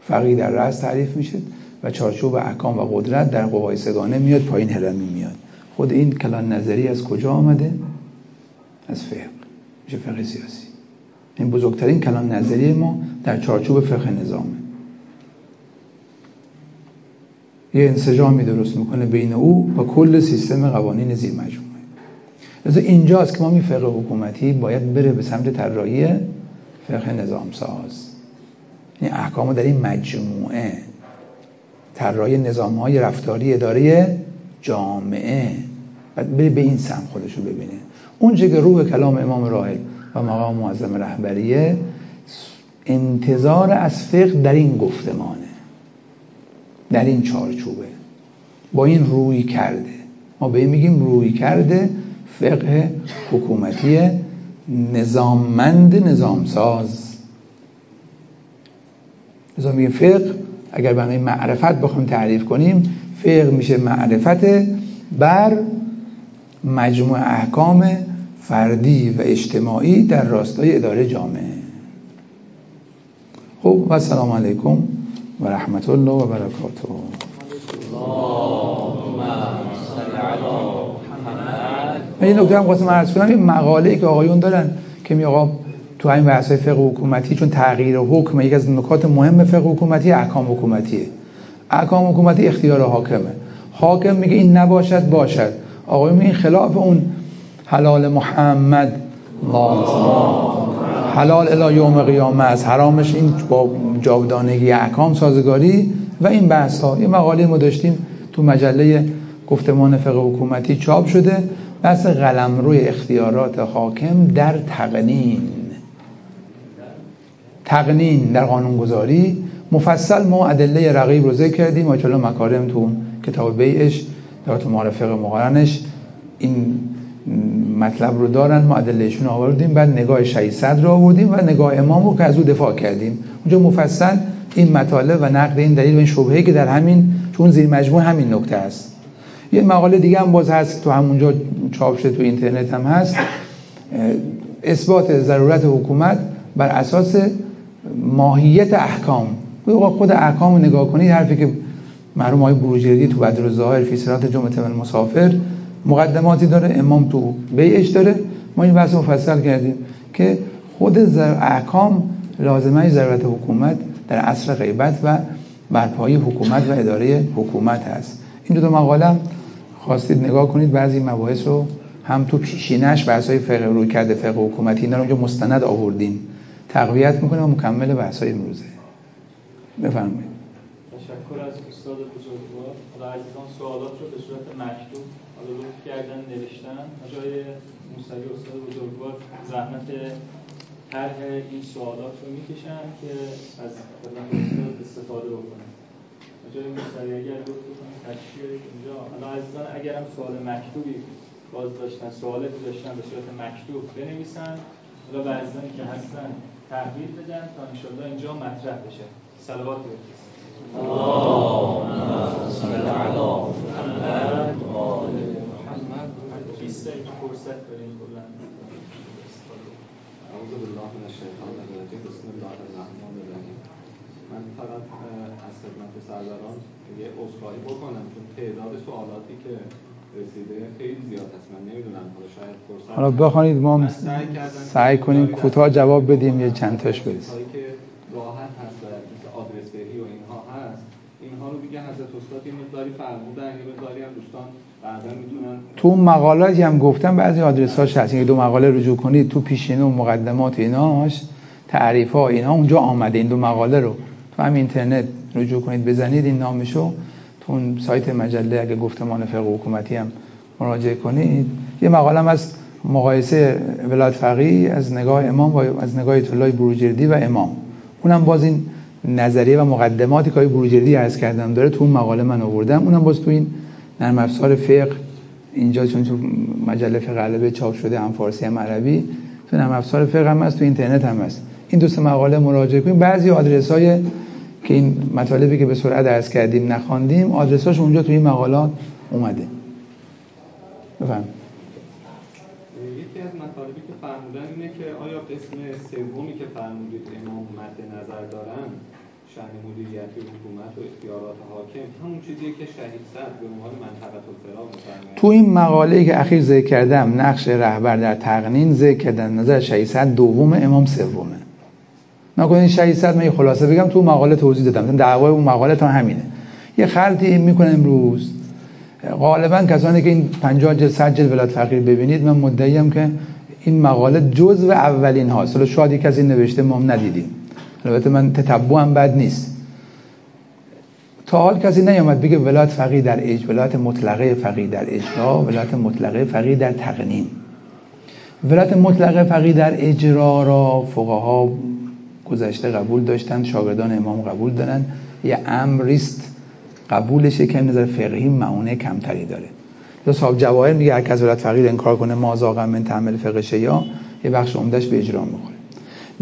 فقیه در رأس تعریف میشه و چارچوب احکام و قدرت در قوای سگانه میاد پایین هرمی میاد. خود این کلان نظری از کجا آمده؟ از فقه. میشه فقه سیاسی. این بزرگترین کلان نظری ما در چارچوب فقه نظامه. یه انسجامی درست می‌کنه بین او و کل سیستم قوانین زیر مجموعه لذا اینجاست که ما می فقه حکومتی باید بره به سمت طراحی فقه نظام ساز این یعنی احکام در این مجموعه طراحی نظام های رفتاری اداره جامعه و بره به این سم خودش رو ببینه. اون که روح کلام امام راهل و مقام معظم رهبریه انتظار از فقه در این گفتمانه در این چارچوبه. با این روی کرده. ما به این میگیم روی کرده فقه حکومتی نظاممند نظامساز. لذا میگه فقه اگر به معرفت بخوایم تعریف کنیم فقه میشه معرفت بر مجموع احکام فردی و اجتماعی در راستای اداره جامعه. خب و السلام علیکم و رحمت الله و برکاته. من یه نکته هم خواستم عرض کنم این مقاله که آقایون دارن که می آقا تو این بحث فقه حکومتی چون تغییر حکم یکی از نکات مهم فقه حکومتی احکام حکومتیه. احکام حکومتی اختیار حاکمه. حاکم میگه این نباشد باشد. آقایون این خلاف اون حلال محمد حلال الی یوم قیامه از حرامش این با جاودانگی احکام سازگاری و این بحث ها یه مقاله ما داشتیم تو مجله گفتمان فقه حکومتی چاپ شده. بحث قلم روی اختیارات حاکم در تقنین. تقنین در قانونگذاری. مفصل ما ادله رقیب رو ذکر کردیم. و چلو مکارم تو کتاب بیعش در تو معرفق مقارنش این مطلب رو دارن. ما ادلهشون آوردیم. بعد نگاه شهید رو آوردیم و نگاه امام رو که از او دفاع کردیم. اونجا مفصل این مطالب و نقد این دلیل و این شبهه که در همین چون زیر مجموع همین نکته است. یه مقاله دیگه هم باز هست تو همونجا چاپ شده تو اینترنت هم هست. اثبات ضرورت حکومت بر اساس ماهیت احکام. خود احکام رو نگاه کنید حرفی که مرحوم های بروجردی تو بدر الظاهر فی صلات جمعه مسافر مقدماتی داره امام تو بیعش داره. ما این بحث مفصل کردیم که خود احکام لازمه ضرورت حکومت در عصر غیبت و برپایی حکومت و اداره حکومت هست. این دو, دو مقاله خواستید نگاه کنید بعضی مباحث رو هم تو پیشینش بحث های فقه روی کرده فقه حکومتی اینا رو اونجا مستند آوردیم. تقویت می‌کنه و مکمل بحث های امروزه. بفرمایید. تشکر از استاد بزرگوار. حالا عزیزان سوالات رو به صورت مکتوب حالا لطف کردن نوشتن. جای موسوی استاد بزرگوار زحمت طرح این سوالات رو می‌کشن که از استفاده بکنن جای موسوی اگر لطف بکنید تشکیل اینجا. حالا عزیزان اگر هم سوال مکتوبی باز داشتن سوالاتی داشتن به صورت مکتوب بنویسن. حالا به عزیزانی که هستن تحویل بدن تا انشالله اینجا مطرح بشه. صلوات بفرستید. اللهم صل علی محمد و آل محمد. 20 فرصت داریم کلا اعوذ بالله من الشیطان الرجیم. بسم الله الرحمن الرحیم. من فقط از خدمت سرداران یه عذرخواهی بکنم چون تعداد سوالاتی که رسیده خیلی زیاد هست. من نمی‌دونم حالا شاید فرصت حالا بخوانید ما سعی کنیم کوتاه جواب بدیم یه چند تاش برسیم که راحت هست مثل آدرس دهی و اینها هست اینها رو دیگه حضرت استاد یه مقداری فرمودن یه مقداری هم دوستان بعدا می‌تونن تو مقالاتی هم گفتم بعضی آدرس هاش هست. این دو مقاله رجوع کنید تو پیشینه و مقدمات ایناش تعریف ها اینها اونجا آمده این دو مقاله رو. تو هم اینترنت رجوع کنید بزنید این نامشو تو اون سایت مجله اگه گفتمان فقه حکومتی هم مراجعه کنید. یه مقاله از مقایسه ولایت فقیه از نگاه امام و از نگاه طلای بروجردی و امام. اونم باز این نظریه و مقدماتی که بروجردی عرض کردم داره تو اون مقاله من آوردم. اونم باز تو این نرم افزار فقه اینجا چون تو مجله فقه علبه چاپ شده هم فارسی هم عربی تو نرم افزار فقه هم هست تو اینترنت هم هست. این دو سه مقاله مراجعه کنیم بعضی آدرس های که این مطالبی که به سرعت درس کردیم نخواندیم آدرساش اونجا تو این مقالات اومده. بفهم یکی از مطالبی که فرمودن اینه که آیا قسم سومی که فرمودید امام مد نظر دارن شأن مدیریت حکومت و اختیارات حاکم همون چیزیه که شهید صد به عنوان منطقه الفراغ تو این مقاله که اخیر ذکر کردم نقش رهبر در تقنین ذکر کردن نظر شهید صد دوم امام سومه. نکنید صد من یه خلاصه بگم تو مقاله توضیح دادم. دعوای اون مقاله تا همینه. یه خلطی می‌کنه امروز. غالبا کسانی که این 50 جلد 100 جلد ولایت فقیر ببینید من مدعیم که این مقاله جزء اولین هاست. حالا شاید کسی نوشته ما هم ندیدیم. البته من تتبع هم بد نیست. تا حال کسی نیامد بگه ولایت فقیه در اج ولایت مطلقه فقیه در اجرا ولایت مطلقه فقیه در تقنین. ولایت مطلقه فقیه در اجرا را فقها گذشته قبول داشتن شاگردان امام قبول دارن. یه امریست قبولش که نظر فقهی معونه کمتری داره. یا صاحب جواهر میگه هر کس ولایت فقیر انکار کنه مازاقا من تعمل فقه یا یه بخش عمدهش به اجرام می‌خوره.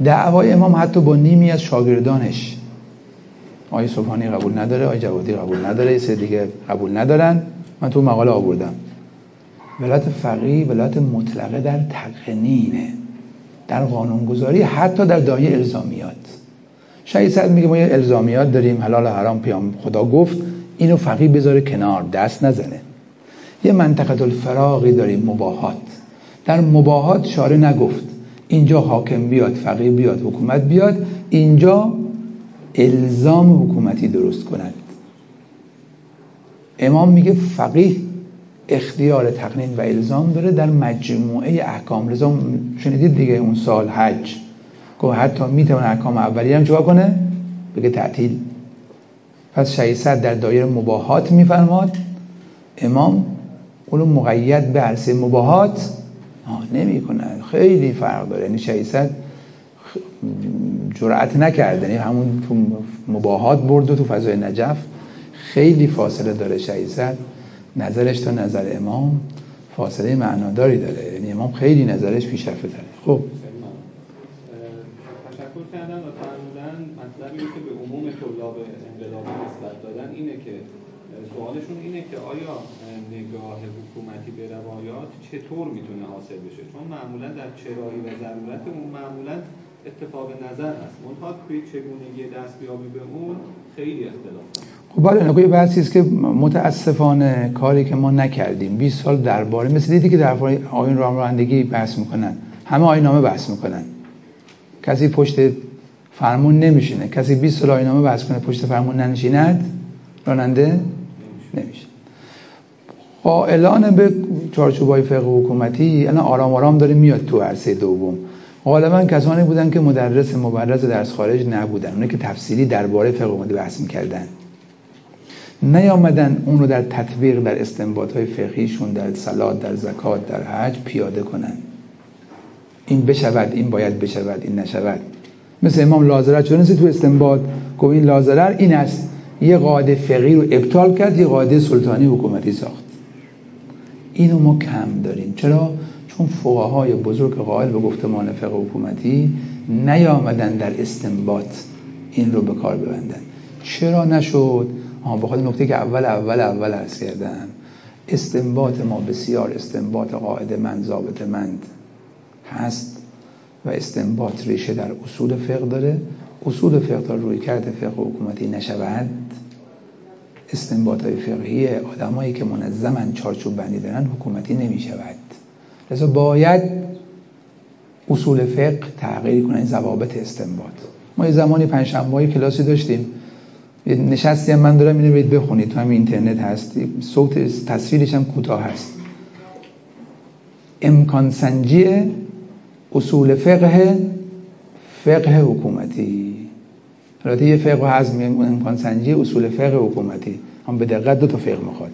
دعوای امام حتی با نیمی از شاگردانش. آیه صبحانی قبول نداره آیه جوادی قبول نداره یه دیگه قبول ندارن. من تو مقاله آوردم. ولایت فقیه ولایت مطلقه در تقنینه. در قانونگذاری حتی در دایه الزامیات. شاید سعد میگه ما یه الزامیات داریم حلال حرام پیام خدا گفت اینو فقیه بذاره کنار دست نزنه. یه منطقه الفراغی داریم مباهات. در مباهات شاره نگفت. اینجا حاکم بیاد فقیه بیاد حکومت بیاد اینجا الزام حکومتی درست کند. امام میگه فقیه اختیار تقنین و الزام داره در مجموعه احکام. رضا شنیدید دیگه اون سال حج. گفت حتی می‌تونه احکام اولی هم چیکار کنه؟ بگه تعطیل. پس شیصد در دایره مباهات میفرماد. امام اونو مقید به عرصه مباهات؟ نمی کنن خیلی فرق داره. یعنی شیصد جرأت نکرده. یعنی همون تو مباهات برد و تو فضای نجف. خیلی فاصله داره شیصد نظرش تا نظر امام فاصله معناداری داره. یعنی امام خیلی نظرش پیشرفته داره خب. تشکر کردن و فرمودن مطلبی که به عموم طلاب انقلابی نسبت دادن اینه که سوالشون اینه که آیا نگاه حکومتی به روایات چطور می‌تونه حاصل بشه؟ چون معمولا در چرایی و ضرورت اون معمولا اتفاق نظر هست. منتها توی چگونگی دستیابی به اون خیلی اختلاف خب بله نگاه بحثی است که متاسفانه کاری که ما نکردیم 20 سال درباره مثل دیدی که درباره آیین رانندگی بحث می‌کنن. همه آینامه بحث می‌کنن. کسی پشت فرمون نمیشینه. کسی 20 سال آینامه بحث کنه پشت فرمون ننشیند راننده نمیشه. قائلان به چارچوبای فقه حکومتی الان آرام آرام داره میاد تو عرصه دوم. غالبا کسانی بودن که مدرس مبرز درس خارج نبودن اونه که تفصیلی درباره فقه حکومتی بحث می‌کردن. نیامدن اون رو در تطبیق در استنباط های فقهیشون در سلات در زکات در حج پیاده کنن. این بشود این باید بشود این نشود. مثل امام لازره چون تو استنباط؟ گفت این لازره این است. یه قاعده فقهی رو ابطال کرد یه قاعده سلطانی حکومتی ساخت. اینو ما کم داریم. چرا؟ چون فقهای بزرگ قائل به گفتمان فقه حکومتی نیامدن در استنباط این رو به کار ببندن. چرا نشد؟ بخاطر نکته که اول اول اول عرض کردم. استنباط ما بسیار استنباط قاعده مند ضابط مند هست و استنباط ریشه در اصول فقه داره. اصول فقه تا روی کرده فقه حکومتی نشود. استنباط های فقهی آدمایی که منظمن چارچوب بندی دارن حکومتی نمی شود لذا باید اصول فقه تغییر کنن ضوابط استنباط. ما یه زمانی پنجشنبه کلاسی داشتیم. نشستی هم من دارم اینو برید بخونید تو همین اینترنت هست صوت تصویرش هم کوتاه هست. امکان سنجی اصول فقه فقه حکومتی. البته یه فقه هست امکان سنجی اصول فقه حکومتی. هم به دقت دو تا فقه می‌خواد.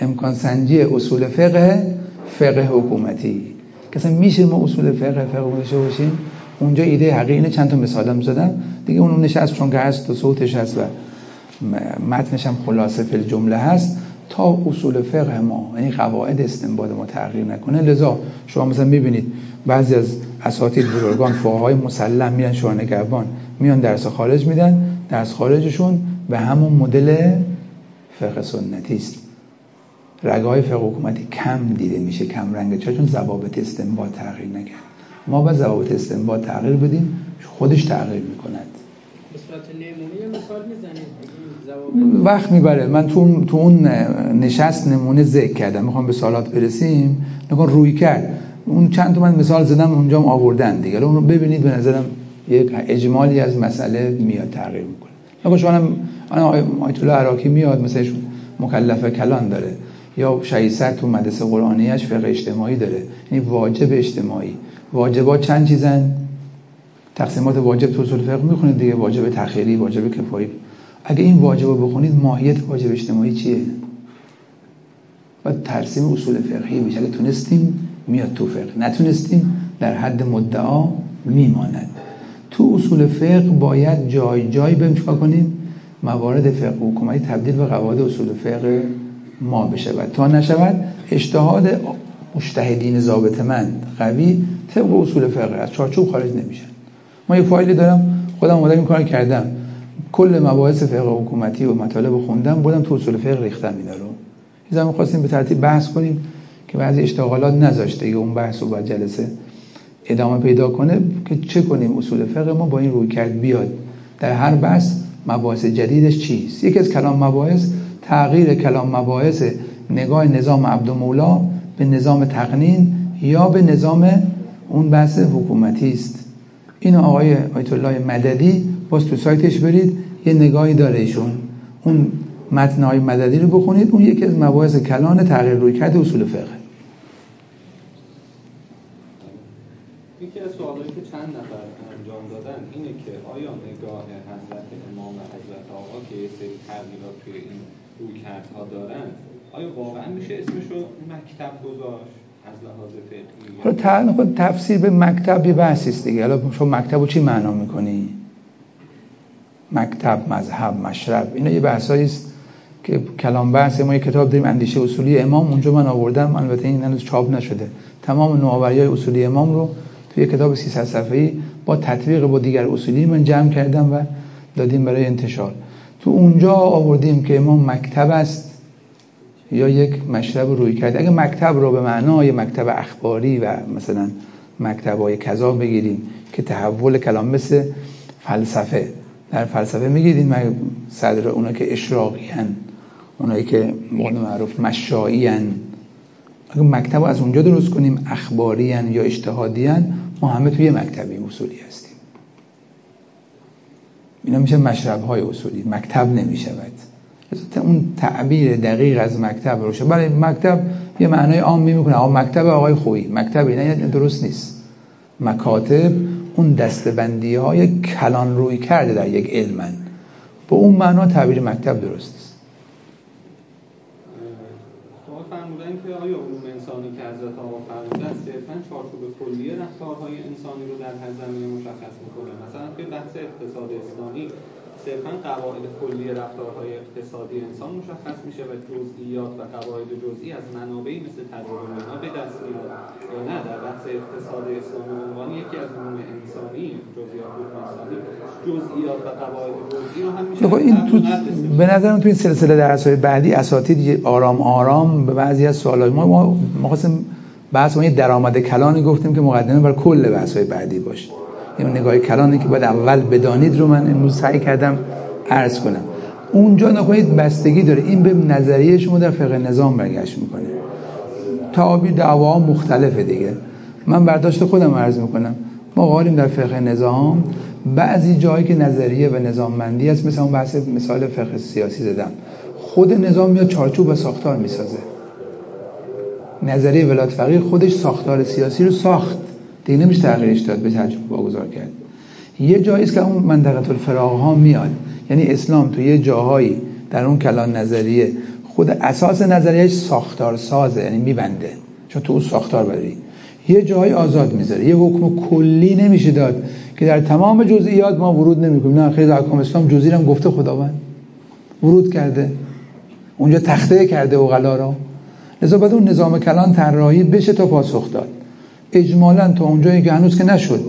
امکان سنجی اصول فقه فقه حکومتی. کسا میشه ما اصول فقه فقه حکومتی باشیم؟ اونجا ایده حقیقی چند تا مثالم زدم. دیگه اون نشست چون که هست و صوتش هست و متنش هم خلاصه فل جمله هست تا اصول فقه ما یعنی قواعد استنباط ما تغییر نکنه. لذا شما مثلا می‌بینید بعضی از اساتید بزرگان فقهای مسلم میرن شورنگربان میان درس خارج میدن درس خارجشون به همون مدل فقه سنتی است. رگای فقه حکومتی کم دیده میشه کم رنگه. چون ضوابط استنباط تغییر نکرد. ما با ضوابط استنباط تغییر بدیم خودش تغییر می‌کند. وقت می‌بره. من تو, اون نشست نمونه ذکر کردم. می‌خوام به سالات برسیم. نکن روی کرد. اون چند تا من مثال زدم اونجا آوردن دیگه. اون رو ببینید به نظرم یک اجمالی از مسئله میاد تغییر می‌کنه. نکن شما هم آیت الله عراقی میاد مثلا مکلف کلان داره. یا شهیسر تو مدرسه قرآنیش فقه اجتماعی داره. یعنی واجب اجتماعی. واجبات چند چیزن؟ تقسیمات واجب تو اصول فقه می‌خونید دیگه. واجب تخیلی واجب کفایی. اگه این واجب رو بخونید ماهیت واجب اجتماعی چیه؟ و ترسیم اصول فقهی میشه اگه تونستیم میاد تو فقه. نتونستیم در حد مدعا میماند. تو اصول فقه باید جای جای بریم چیکار کنیم؟ موارد فقه حکومتی تبدیل به قواعد اصول فقه ما بشود. تا نشود اجتهاد مجتهدین ضابط من قوی طبق اصول فقه از چارچوب خارج نمیشن ما یه فایلی دارم خودم اومدم این کار کردم. کل مباحث فقه حکومتی و مطالب خوندم بودم تو اصول فقه ریختم اینا رو. یه به ترتیب بحث کنیم که بعضی اشتغالات نذاشته اون بحث رو باید جلسه ادامه پیدا کنه که چه کنیم اصول فقه ما با این روی کرد بیاد. در هر بحث مباحث جدیدش چیست؟ یکی از کلام مباحث تغییر کلام مباحث نگاه نظام عبدالمولا به نظام تقنین یا به نظام اون بحث حکومتی است. این آقای آیت الله مددی باز تو سایتش برید. یه نگاهی داره ایشون. اون متنهای مددی رو بخونید اون یکی از مباحث کلان تغییر روی کرد اصول فقه. یکی از سوالایی که چند نفر انجام دادن اینه که آیا نگاه حضرت امام و حضرت آقا که یه سری تغییرات توی این روی کردها دارن آیا واقعا میشه اسمش رو مکتب گذاشت از لحاظ فقهی؟ خود تفسیر به مکتب یه بحثی است دیگه. حالا شما مکتب رو چی معنا می‌کنی؟ مکتب مذهب مشرب اینا یه بحثایی است که کلام بحث ما یه کتاب داریم اندیشه اصولی امام اونجا من آوردم البته این هنوز چاپ نشده. تمام نوآوری های اصولی امام رو توی کتاب 300 صفحه‌ای با تطبیق با دیگر اصولی من جمع کردم و دادیم برای انتشار. تو اونجا آوردیم که امام مکتب است یا یک مشرب روی کرده اگه مکتب رو به معنای مکتب اخباری و مثلا مکتب های کذا بگیریم که تحول کلام مثل فلسفه در فلسفه می‌گیریم صدر اونا که اشراقی هن اونایی که مقول معروف مشایی هن اگه مکتب از اونجا درست کنیم اخباری هن یا اجتهادی هن ما همه توی مکتبی اصولی هستیم. اینا میشه مشرب های اصولی مکتب نمی‌شود. اون تعبیر دقیق از مکتب روشه برای مکتب یه معنای عام می‌کنه. آقا مکتب آقای خویی. مکتب اینا درست نیست. مکاتب اون دستبندی های کلان روی کرده در یک علمن با اون معنا تعبیر مکتب درست نیست فرمودن که آیا علوم انسانی که حضرت آقا فرمودن صرفا چارچوب کلیه رفتارهای انسانی رو در هر مشخص می‌کنه؟ مثلا توی بحث اقتصاد اسلامی صرفا قواعد کلی رفتارهای اقتصادی انسان مشخص میشه و جزئیات و قواعد جزئی از منابعی مثل تداوم به دست میاد. یا نه در بحث اقتصاد اسلامی عنوان یکی از علوم انسانی جزئیات انسانی جزئیات و قواعد جزئی رو هم میشه این تو به نظرم تو این سلسله درس‌های بعدی اساتید آرام آرام به بعضی از سوالات ما ما خواستیم بحث ما یه درآمد کلانی گفتیم که مقدمه بر کل بحث‌های بعدی باشه. این نگاه کلانی که باید اول بدانید رو من امروز سعی کردم عرض کنم. اونجا نکنید بستگی داره. این به نظریه شما در فقه نظام برگشت می‌کنه. تعابیر دعوا مختلفه دیگه. من برداشت خودم عرض می‌کنم. ما قالیم در فقه نظام بعضی جایی که نظریه و نظاممندی است مثل اون بحث مثال فقه سیاسی زدم. خود نظام میاد چارچوب و ساختار می‌سازه. نظریه ولایت فقیه خودش ساختار سیاسی رو ساخت. دیگه نمیشه تغییرش داد به تجربه واگذار کرد. یه جایی است که اون منطقه الفراغ ها میاد. یعنی اسلام تو یه جاهایی در اون کلان نظریه خود اساس نظریهش ساختار سازه یعنی میبنده. چون تو اون ساختار بری. یه جایی آزاد می‌ذاره. یه حکم کلی نمیشه داد که در تمام جزئیات ما ورود نمی‌کنیم. نه خیلی در احکام اسلام جزئی هم گفته خداوند. ورود کرده. اونجا تخته کرده اوغلا رو. لذا باید اون نظام کلان طراحی بشه تا پاسخ داد. اجمالا تا اونجایی که هنوز که نشد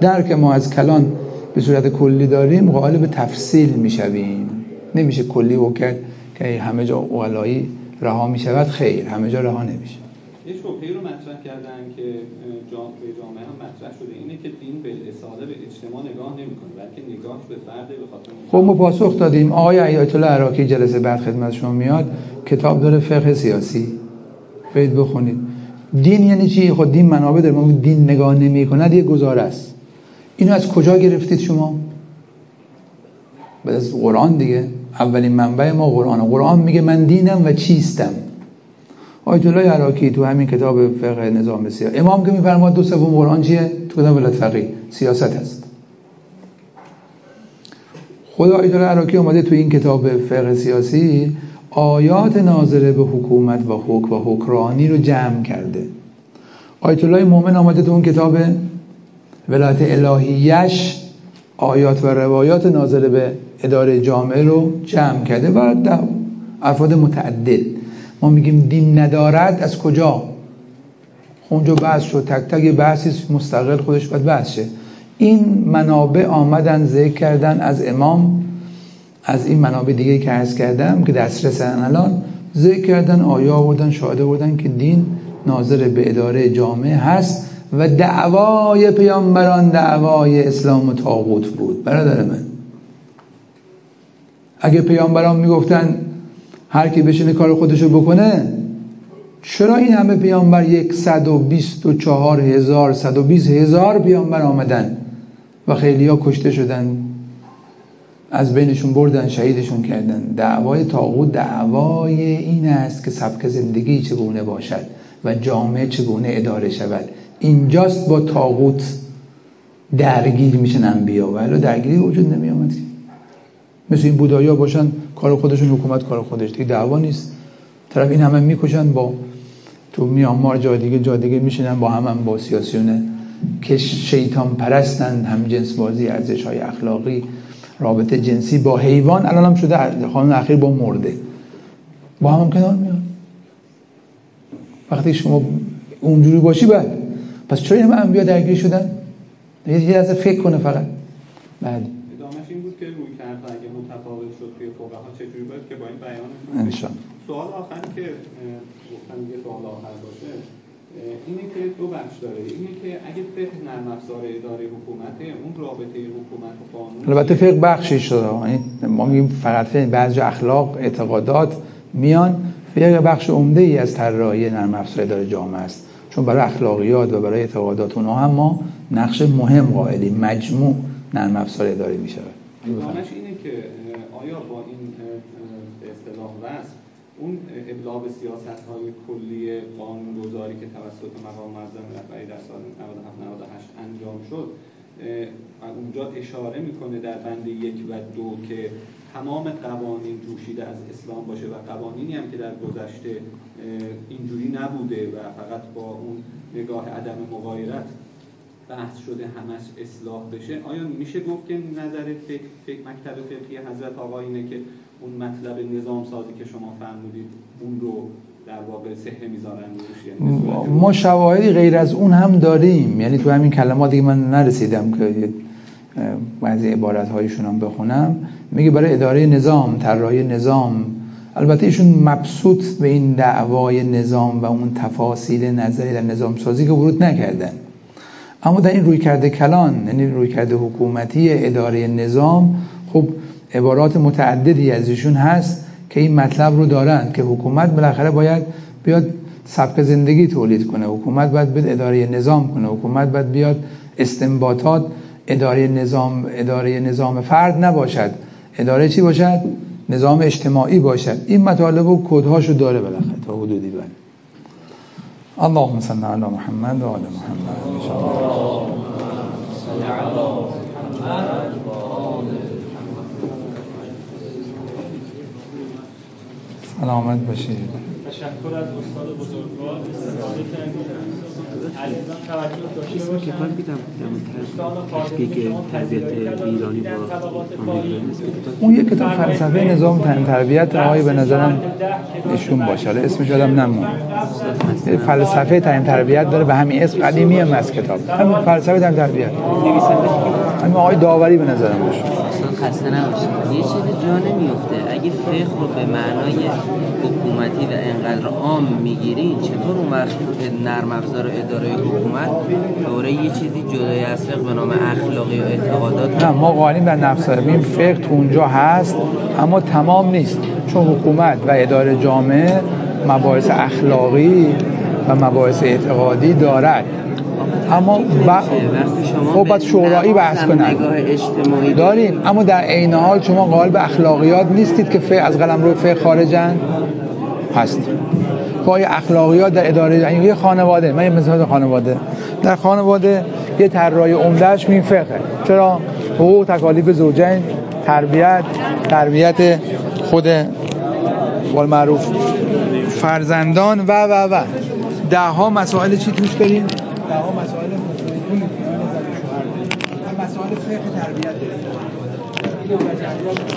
درک ما از کلان به صورت کلی داریم غالب تفصیل می‌شویم. نمیشه کلی و کرد که همه جا اولایی رها می‌شود خیر همه جا رها نمیشه. یه شبهه رو مطرح کردن که به جامعه هم مطرح شده اینه که دین به اصاله به اجتماع نگاه نمی‌کنه بلکه نگاه به فرد به خاطر خب ما پاسخ دادیم. آقای آیت الله عراقی جلسه بعد خدمت شما میاد کتاب داره فقه سیاسی. برید بخونید. دین یعنی چی؟ خود دین منابع داره. ما دین نگاه نمی کند یه گزاره است. اینو از کجا گرفتید شما؟ از قرآن دیگه. اولین منبع ما قرآن. قرآن میگه من دینم و چیستم. آیت الله عراقی تو همین کتاب فقه نظام سیاسی امام که میفرماد دو سوم قرآن چیه؟ تو کتاب ولایت فقیه. سیاست هست خود آیت الله عراقی اومده تو این کتاب فقه سیاسی آیات ناظره به حکومت و حکم و حکرانی رو جمع کرده. آیت الله مومن آمده تو اون کتاب ولایت الهیش آیات و روایات ناظر به اداره جامعه رو جمع کرده و افراد متعدد. ما میگیم دین ندارد از کجا؟ اونجا بحث شد تک تک بحثی مستقل خودش باید بحث شه. این منابع آمدن ذکر کردن از امام از این منابع دیگه که عرض کردم که دسترسن الان ذکر کردن آیا آوردن شاهده آوردن که دین ناظر به اداره جامعه هست و دعوای پیامبران دعوای اسلام و تاغوت بود. برادر من اگه پیامبران می‌گفتن هر کی بشینه کار خودشو بکنه چرا این همه پیامبر یک صد و بیست و چهار هزار صد و بیست هزار پیامبر آمدن و خیلی کشته شدن؟ از بینشون بردن شهیدشون کردن. دعوای تاغوت دعوای این است که سبک زندگی چگونه باشد و جامعه چگونه اداره شود. اینجاست با تاغوت درگیر میشن انبیا. ولی درگیری وجود نمی آمد. مثل این بودایا باشن کار خودشون حکومت کار خودش. دیگه دعوا نیست. طرف این همه می‌کشن با تو میانمار جا دیگه جا دیگه میشینن با هم, هم با سیاسیونه که شیطان پرستن هم جنس بازی ارزش های اخلاقی. رابطه جنسی با حیوان الان هم شده خانون اخیر با مرده. با هم, کنار میان وقتی شما اونجوری باشی بعد. پس چرا این انبیا درگیر شدن؟ یه از فکر کنه فقط. بعد. ادامش این بود که روی کرد اگه متفاوت شد توی فقها چجوری باید که با این بیان سوال آخری که گفتم یه سوال آخر باشه. اینه که دو بخش داره. اینه که اگه فقه نرم افزار اداره حکومته اون رابطه حکومت و قانون البته فقه بخشی شده یعنی ما میگیم فقط فقه بعضی اخلاق اعتقادات میان. فقه بخش عمده ای از طراحی نرم افزار اداره جامعه است. چون برای اخلاقیات و برای اعتقادات اونها هم ما نقش مهم قائلیم. مجموع نرم افزار اداره میشه اینه که آیا با این اصطلاح وصف اون ابلاغ سیاست های کلی گذاری که توسط مقام معظم رهبری در سال 97 98 انجام شد اونجا اشاره می‌کنه در بند یک و دو که تمام قوانین جوشیده از اسلام باشه و قوانینی هم که در گذشته اینجوری نبوده و فقط با اون نگاه عدم مغایرت بحث شده همش اصلاح بشه. آیا میشه گفت که نظر فکر, فکر مکتب فقهی حضرت آقا اینه که اون مطلب نظام سازی که شما فرمودید اون رو در واقع سهه می‌ذارن؟ یعنی ما شواهدی غیر از اون هم داریم. یعنی تو همین کلمات دیگه من نرسیدم که بعضی عبارت هایشون هم بخونم میگه برای اداره نظام طراحی نظام. البته ایشون مبسوط به این دعوای نظام و اون تفاصیل نظری در نظام سازی که ورود نکردن. اما در این روی کرده کلان یعنی روی کرده حکومتی اداره نظام خب عبارات متعددی از ایشون هست که این مطلب رو دارن که حکومت بالاخره باید بیاد سبک زندگی تولید کنه. حکومت باید بیاد اداره نظام کنه. حکومت باید بیاد استنباطات اداره نظام اداره نظام فرد نباشد. اداره چی باشد؟ نظام اجتماعی باشد. این مطالب و کدهاشو داره بالاخره تا حدودی بله. اللهم صل علی محمد و آل محمد. سلامت باشید. تشکر از استاد بزرگوار. استفاده کردید. اون یک کتاب فلسفه نظام تربیت آقای به نظرم ایشون باشه. حالا اسمش یادم نمون فلسفه تعیین تربیت داره به همین اسم قدیمی هم از کتاب. همین فلسفه تعیین تربیت. همین آقای داوری به نظرم باشه. خسته نباشید. یه چیزی جا نمیفته. اگه فقه رو به معنای حکومتی و انقدر عام می‌گیرین چطور اون وقت نرم افزار اداره حکومت دوره یه چیزی جدای از فقه به نام اخلاقی و اعتقادات نه ما قائلیم در نفس این فقه تو اونجا هست اما تمام نیست. چون حکومت و اداره جامعه مباحث اخلاقی و مباحث اعتقادی دارد. اما ب... خب باید شورایی بحث کنن. داریم اما در عین حال شما قائل به اخلاقیات نیستید که فقه از قلم روی فقه خارجن؟ هست. پای اخلاقیات در اداره یعنی یه خانواده من یه مثال خانواده. در خانواده یه طراحی عمدهش می فقه. چرا؟ حقوق تکالیف زوجین تربیت تربیت خود معروف فرزندان و و و. ده ها مسائل چی توش داریم؟ ده ها مسائل مسائل فقه تربیت. داریم